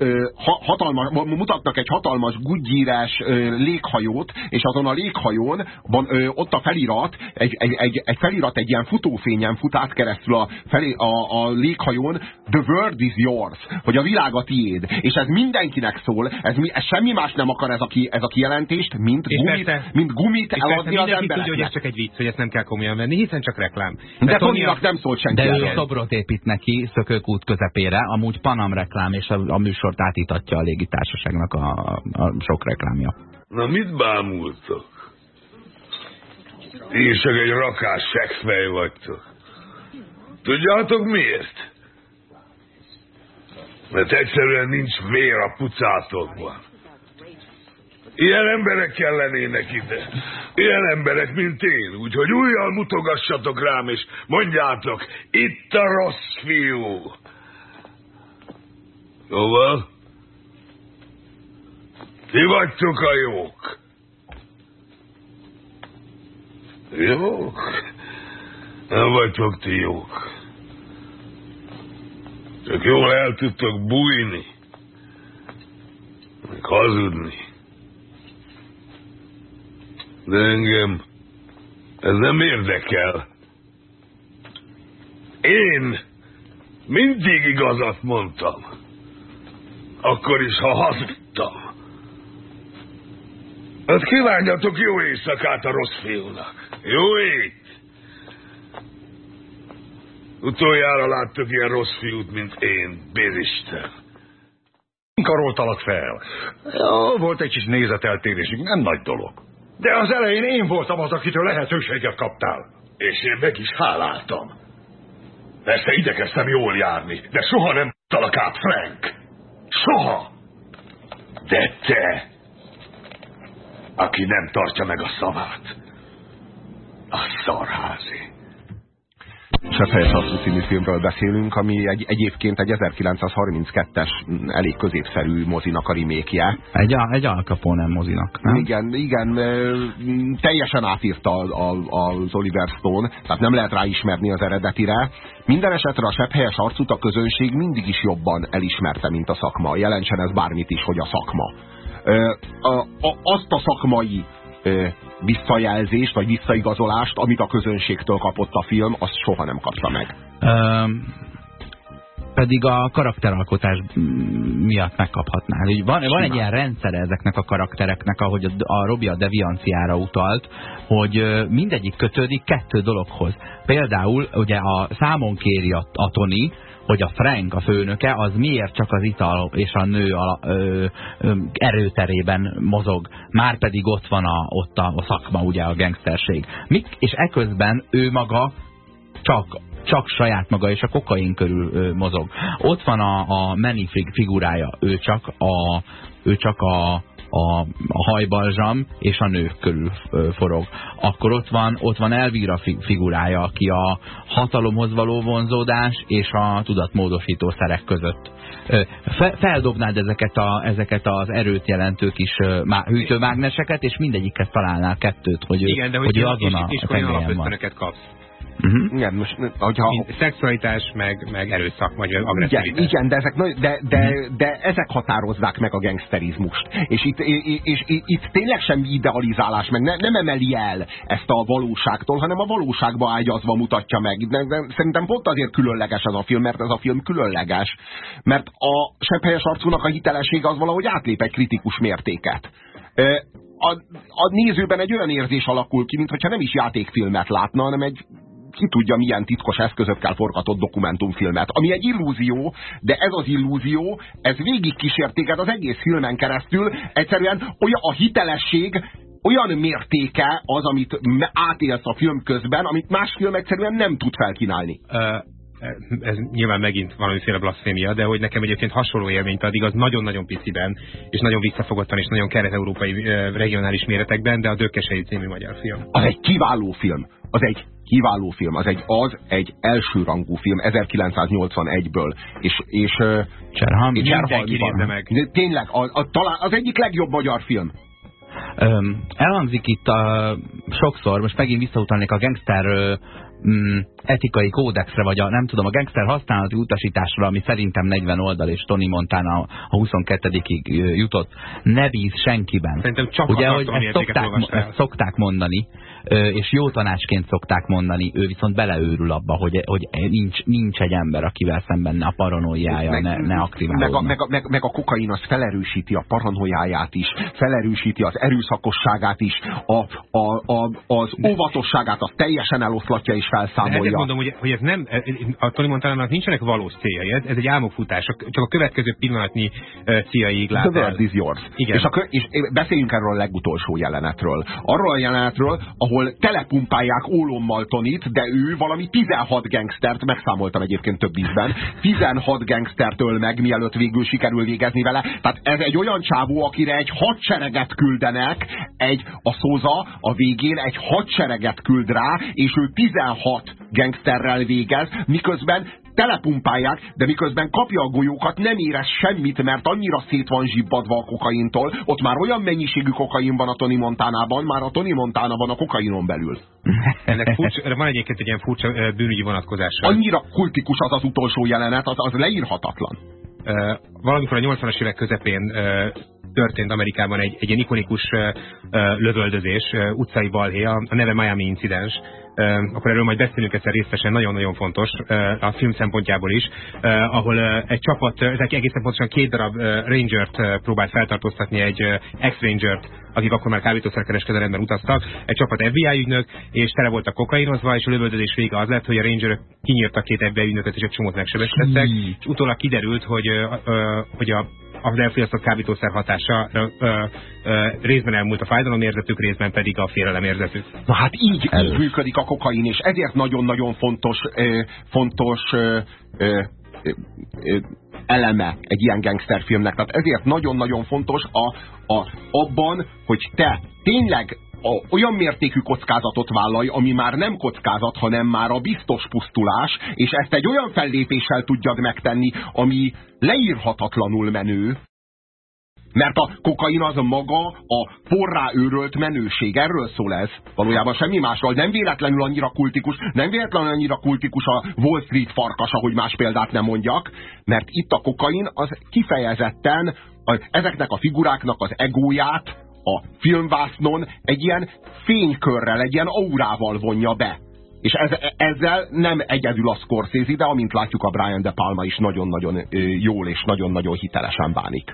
hatalmas, mutatnak egy hatalmas gudgyíres léghajót, és azon a léghajón van ott a felirat, egy, egy, egy, egy felirat egy ilyen futófényen fut át keresztül a, felé, a, a léghajón, the world is yours, hogy a világ a tiéd. És ez mindenkinek szól, ez, ez semmi más nem akar ez a, ki, ez a kijelentést, mint és gumit, persze, mint gumit eladni az embereknek. tudja, hogy ez csak egy vicc, hogy ezt nem kell komolyan venni, hiszen csak reklám. De, de Tonynak nem szólt senki. De ő szobrot épít neki szökőkút közepére, amúgy Panam reklám, és a, a műsort átítatja a légitársaságnak a, a sok reklámja. Na mit bámultok? Ti csak egy rakás seggfej vagytok. Tudjátok miért? Mert egyszerűen nincs vér a pucátokban. Ilyen emberek kellenének ide. Ilyen emberek, mint én. Úgyhogy újjal mutogassatok rám, és mondjátok, itt a rossz fiú. Szóval? Ti vagytok a jók. Jók? Nem vagytok ti jók. Csak jól el tudtok bújni. Meg hazudni. De engem ez nem érdekel. Én mindig igazat mondtam. Akkor is, ha hazudtam. Hát kívánjatok jó éjszakát a rossz fiúnak. Jó ét! Utoljára láttok ilyen rossz fiút, mint én, Béristen. Karoltalak fel. Ja, volt egy kis nézeteltérésünk, nem nagy dolog. De az elején én voltam az, akitől lehetőséget kaptál. És én meg is háláltam. Persze igyekeztem jól járni, de soha nem talak át Frank. Soha. De te, aki nem tartja meg a szavát, a szarházi. Sepphelyes Arcú című filmről beszélünk, ami egy, egyébként egy 1932-es elég középszerű mozinak a remékje. Egy, egy Al Capone mozinak, nem? Igen, igen, teljesen átírta az Oliver Stone, tehát nem lehet ráismerni az eredetire. Minden esetre a sepphelyes arcút a közönség mindig is jobban elismerte, mint a szakma. Jelentsen ez bármit is, hogy a szakma. Azt a szakmai visszajelzést, vagy visszaigazolást, amit a közönségtől kapott a film, azt soha nem kapta meg. Um, pedig a karakteralkotás miatt megkaphatná. Van, van egy ilyen rendszer ezeknek a karaktereknek, ahogy a, a Robi a devianciára utalt, hogy mindegyik kötődik kettő dologhoz. Például ugye a számon kéri a, a Tony, hogy a Frank, a főnöke, az miért csak az ital és a nő a, ö, ö, erőterében mozog. Már pedig ott van a, ott a, a szakma, ugye a gangsterség. Mik, és eközben ő maga csak csak saját maga és a kokain körül ö, mozog. Ott van a, a Manny figurája, ő csak a, ő csak a, a, a hajbalzsam és a nők körül forog. Akkor ott van, ott van Elvira figurája, aki a hatalomhoz való vonzódás és a tudatmódosító szerek között. Fe, feldobnád ezeket, a, ezeket az erőt jelentő kis hűtőmágneseket, és mindegyikhez találnál kettőt, hogy, Igen, de hogy, hogy ő azon a, és, és olyan kapsz. Uh -huh. Igen, most, hogyha... Mint szexualitás, meg, meg erőszak, vagy agresszivitás. Igen, igen de, ezek, de, de, uh -huh. de ezek határozzák meg a gangsterizmust. És itt, és, és, és itt tényleg semmi idealizálás, meg ne, nem emeli el ezt a valóságtól, hanem a valóságba ágyazva mutatja meg. De, de, szerintem pont azért különleges ez a film, mert ez a film különleges. Mert a sepphelyes arcúnak a hitelessége az valahogy átlép egy kritikus mértéket a, a nézőben egy olyan érzés alakul ki, mintha nem is játékfilmet látna, hanem egy ki tudja milyen titkos eszközökkel forgatott dokumentumfilmet. Ami egy illúzió, de ez az illúzió, ez végig kísértéket az egész filmen keresztül, egyszerűen olyan a hitelesség, olyan mértéke az, amit átélsz a film közben, amit más film egyszerűen nem tud felkínálni. Uh ez nyilván megint valamiféle blasfémia, de hogy nekem egyébként hasonló élményt ad, igaz, nagyon-nagyon piciben, és nagyon visszafogottan, és nagyon kelet-európai regionális méretekben, de a Dökkesei című magyar film. Az egy kiváló film. Az egy kiváló film. Az egy, az egy elsőrangú film 1981-ből. És, és Cserhalmi. Cserhalmi meg. Tényleg, az, az, talán az egyik legjobb magyar film. Um, elhangzik itt a, sokszor, most megint visszautalnék a gangster mm, etikai kódexre, vagy a, nem tudom, a gangster használati utasításra, ami szerintem 40 oldal, és Tony Montana a 22-ig jutott, ne bíz senkiben. Szerintem csak Ugye, hogy ezt szokták, ezt szokták mondani, és jó tanácsként szokták mondani, ő viszont beleőrül abba, hogy, hogy nincs, nincs egy ember, akivel szemben a paranoiája meg, ne, ne aktiválódna. Meg a, meg, a, meg, meg a kokain az felerősíti a paranoiáját is, felerősíti az erőszakosságát is, a, a, a, az óvatosságát az teljesen eloszlatja és felszámolja. De mondom, hogy, hogy ez nem, a Tony Montanának nincsenek valós céljai, ez, ez egy álmokfutás, csak a következő pillanatnyi céljaig lát The world is yours. Igen. És, a, és beszéljünk erről a legutolsó jelenetről. Arról a jelenetről, ahol telepumpálják ólommal Tonit, de ő valami 16 gangstert, megszámoltam egyébként több ízben, 16 gangstert öl meg, mielőtt végül sikerül végezni vele. Tehát ez egy olyan csávó, akire egy hadsereget küldenek, egy, a szóza a végén egy hadsereget küld rá, és ő 16 gangsterrel végez, miközben telepumpálják, de miközben kapja a golyókat, nem érez semmit, mert annyira szét van zsibbadva a kokaintól, ott már olyan mennyiségű kokain van a Tony Montánában, már a Tony Montana van a kokainon belül. Ennek furcsa, van egyébként egy ilyen furcsa bűnügyi vonatkozása. Annyira kultikus az az utolsó jelenet, az, az leírhatatlan. Uh, valamikor a 80-as évek közepén uh, történt Amerikában egy, egy ilyen ikonikus uh, lövöldözés, utcai balhé, a, a neve Miami Incidens, akkor erről majd beszélünk egyszer részesen, nagyon-nagyon fontos a film szempontjából is, ahol egy csapat, ezek egészen pontosan két darab Rangert próbált feltartóztatni, egy ex-Rangert, akik akkor már kábítószerkereskedelemben utaztak, egy csapat FBI ügynök, és tele voltak kokainozva, és a lövöldözés vége az lett, hogy a Rangerök kinyírtak két FBI ügynököt, és egy csomót megsebesítettek, és utólag kiderült, hogy, hogy a az elfogyasztott kábítószer hatása ö, ö, ö, részben elmúlt a fájdalomérzetük, részben pedig a félelemérzetük. Na hát így, így működik a kokain, és ezért nagyon-nagyon fontos, ö, fontos ö, ö, ö, eleme egy ilyen gangsterfilmnek. Tehát ezért nagyon-nagyon fontos a, a, abban, hogy te tényleg a, olyan mértékű kockázatot vállalj, ami már nem kockázat, hanem már a biztos pusztulás, és ezt egy olyan fellépéssel tudjad megtenni, ami leírhatatlanul menő, mert a kokain az maga a porrá őrölt menőség. Erről szól ez. Valójában semmi másról. Nem véletlenül annyira kultikus, nem véletlenül annyira kultikus a Wall Street farkas, ahogy más példát nem mondjak, mert itt a kokain az kifejezetten a, ezeknek a figuráknak az egóját, a filmvásznon egy ilyen fénykörrel, egy ilyen aurával vonja be. És ez, ezzel nem egyedül a Scorsese, de amint látjuk a Brian De Palma is nagyon-nagyon jól és nagyon-nagyon hitelesen bánik.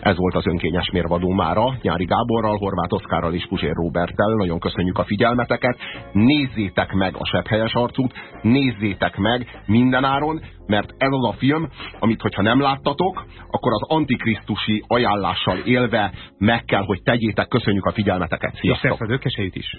Ez volt az önkényes mérvadó mára, Nyári Gáborral, Horváth Oszkárral és Puzsér Roberttel. Nagyon köszönjük a figyelmeteket. Nézzétek meg a Sepphelyes arcút, nézzétek meg mindenáron, mert ez az a film, amit hogyha nem láttatok, akkor az antikrisztusi ajánlással élve meg kell, hogy tegyétek. Köszönjük a figyelmeteket. Sziasztok! És a is.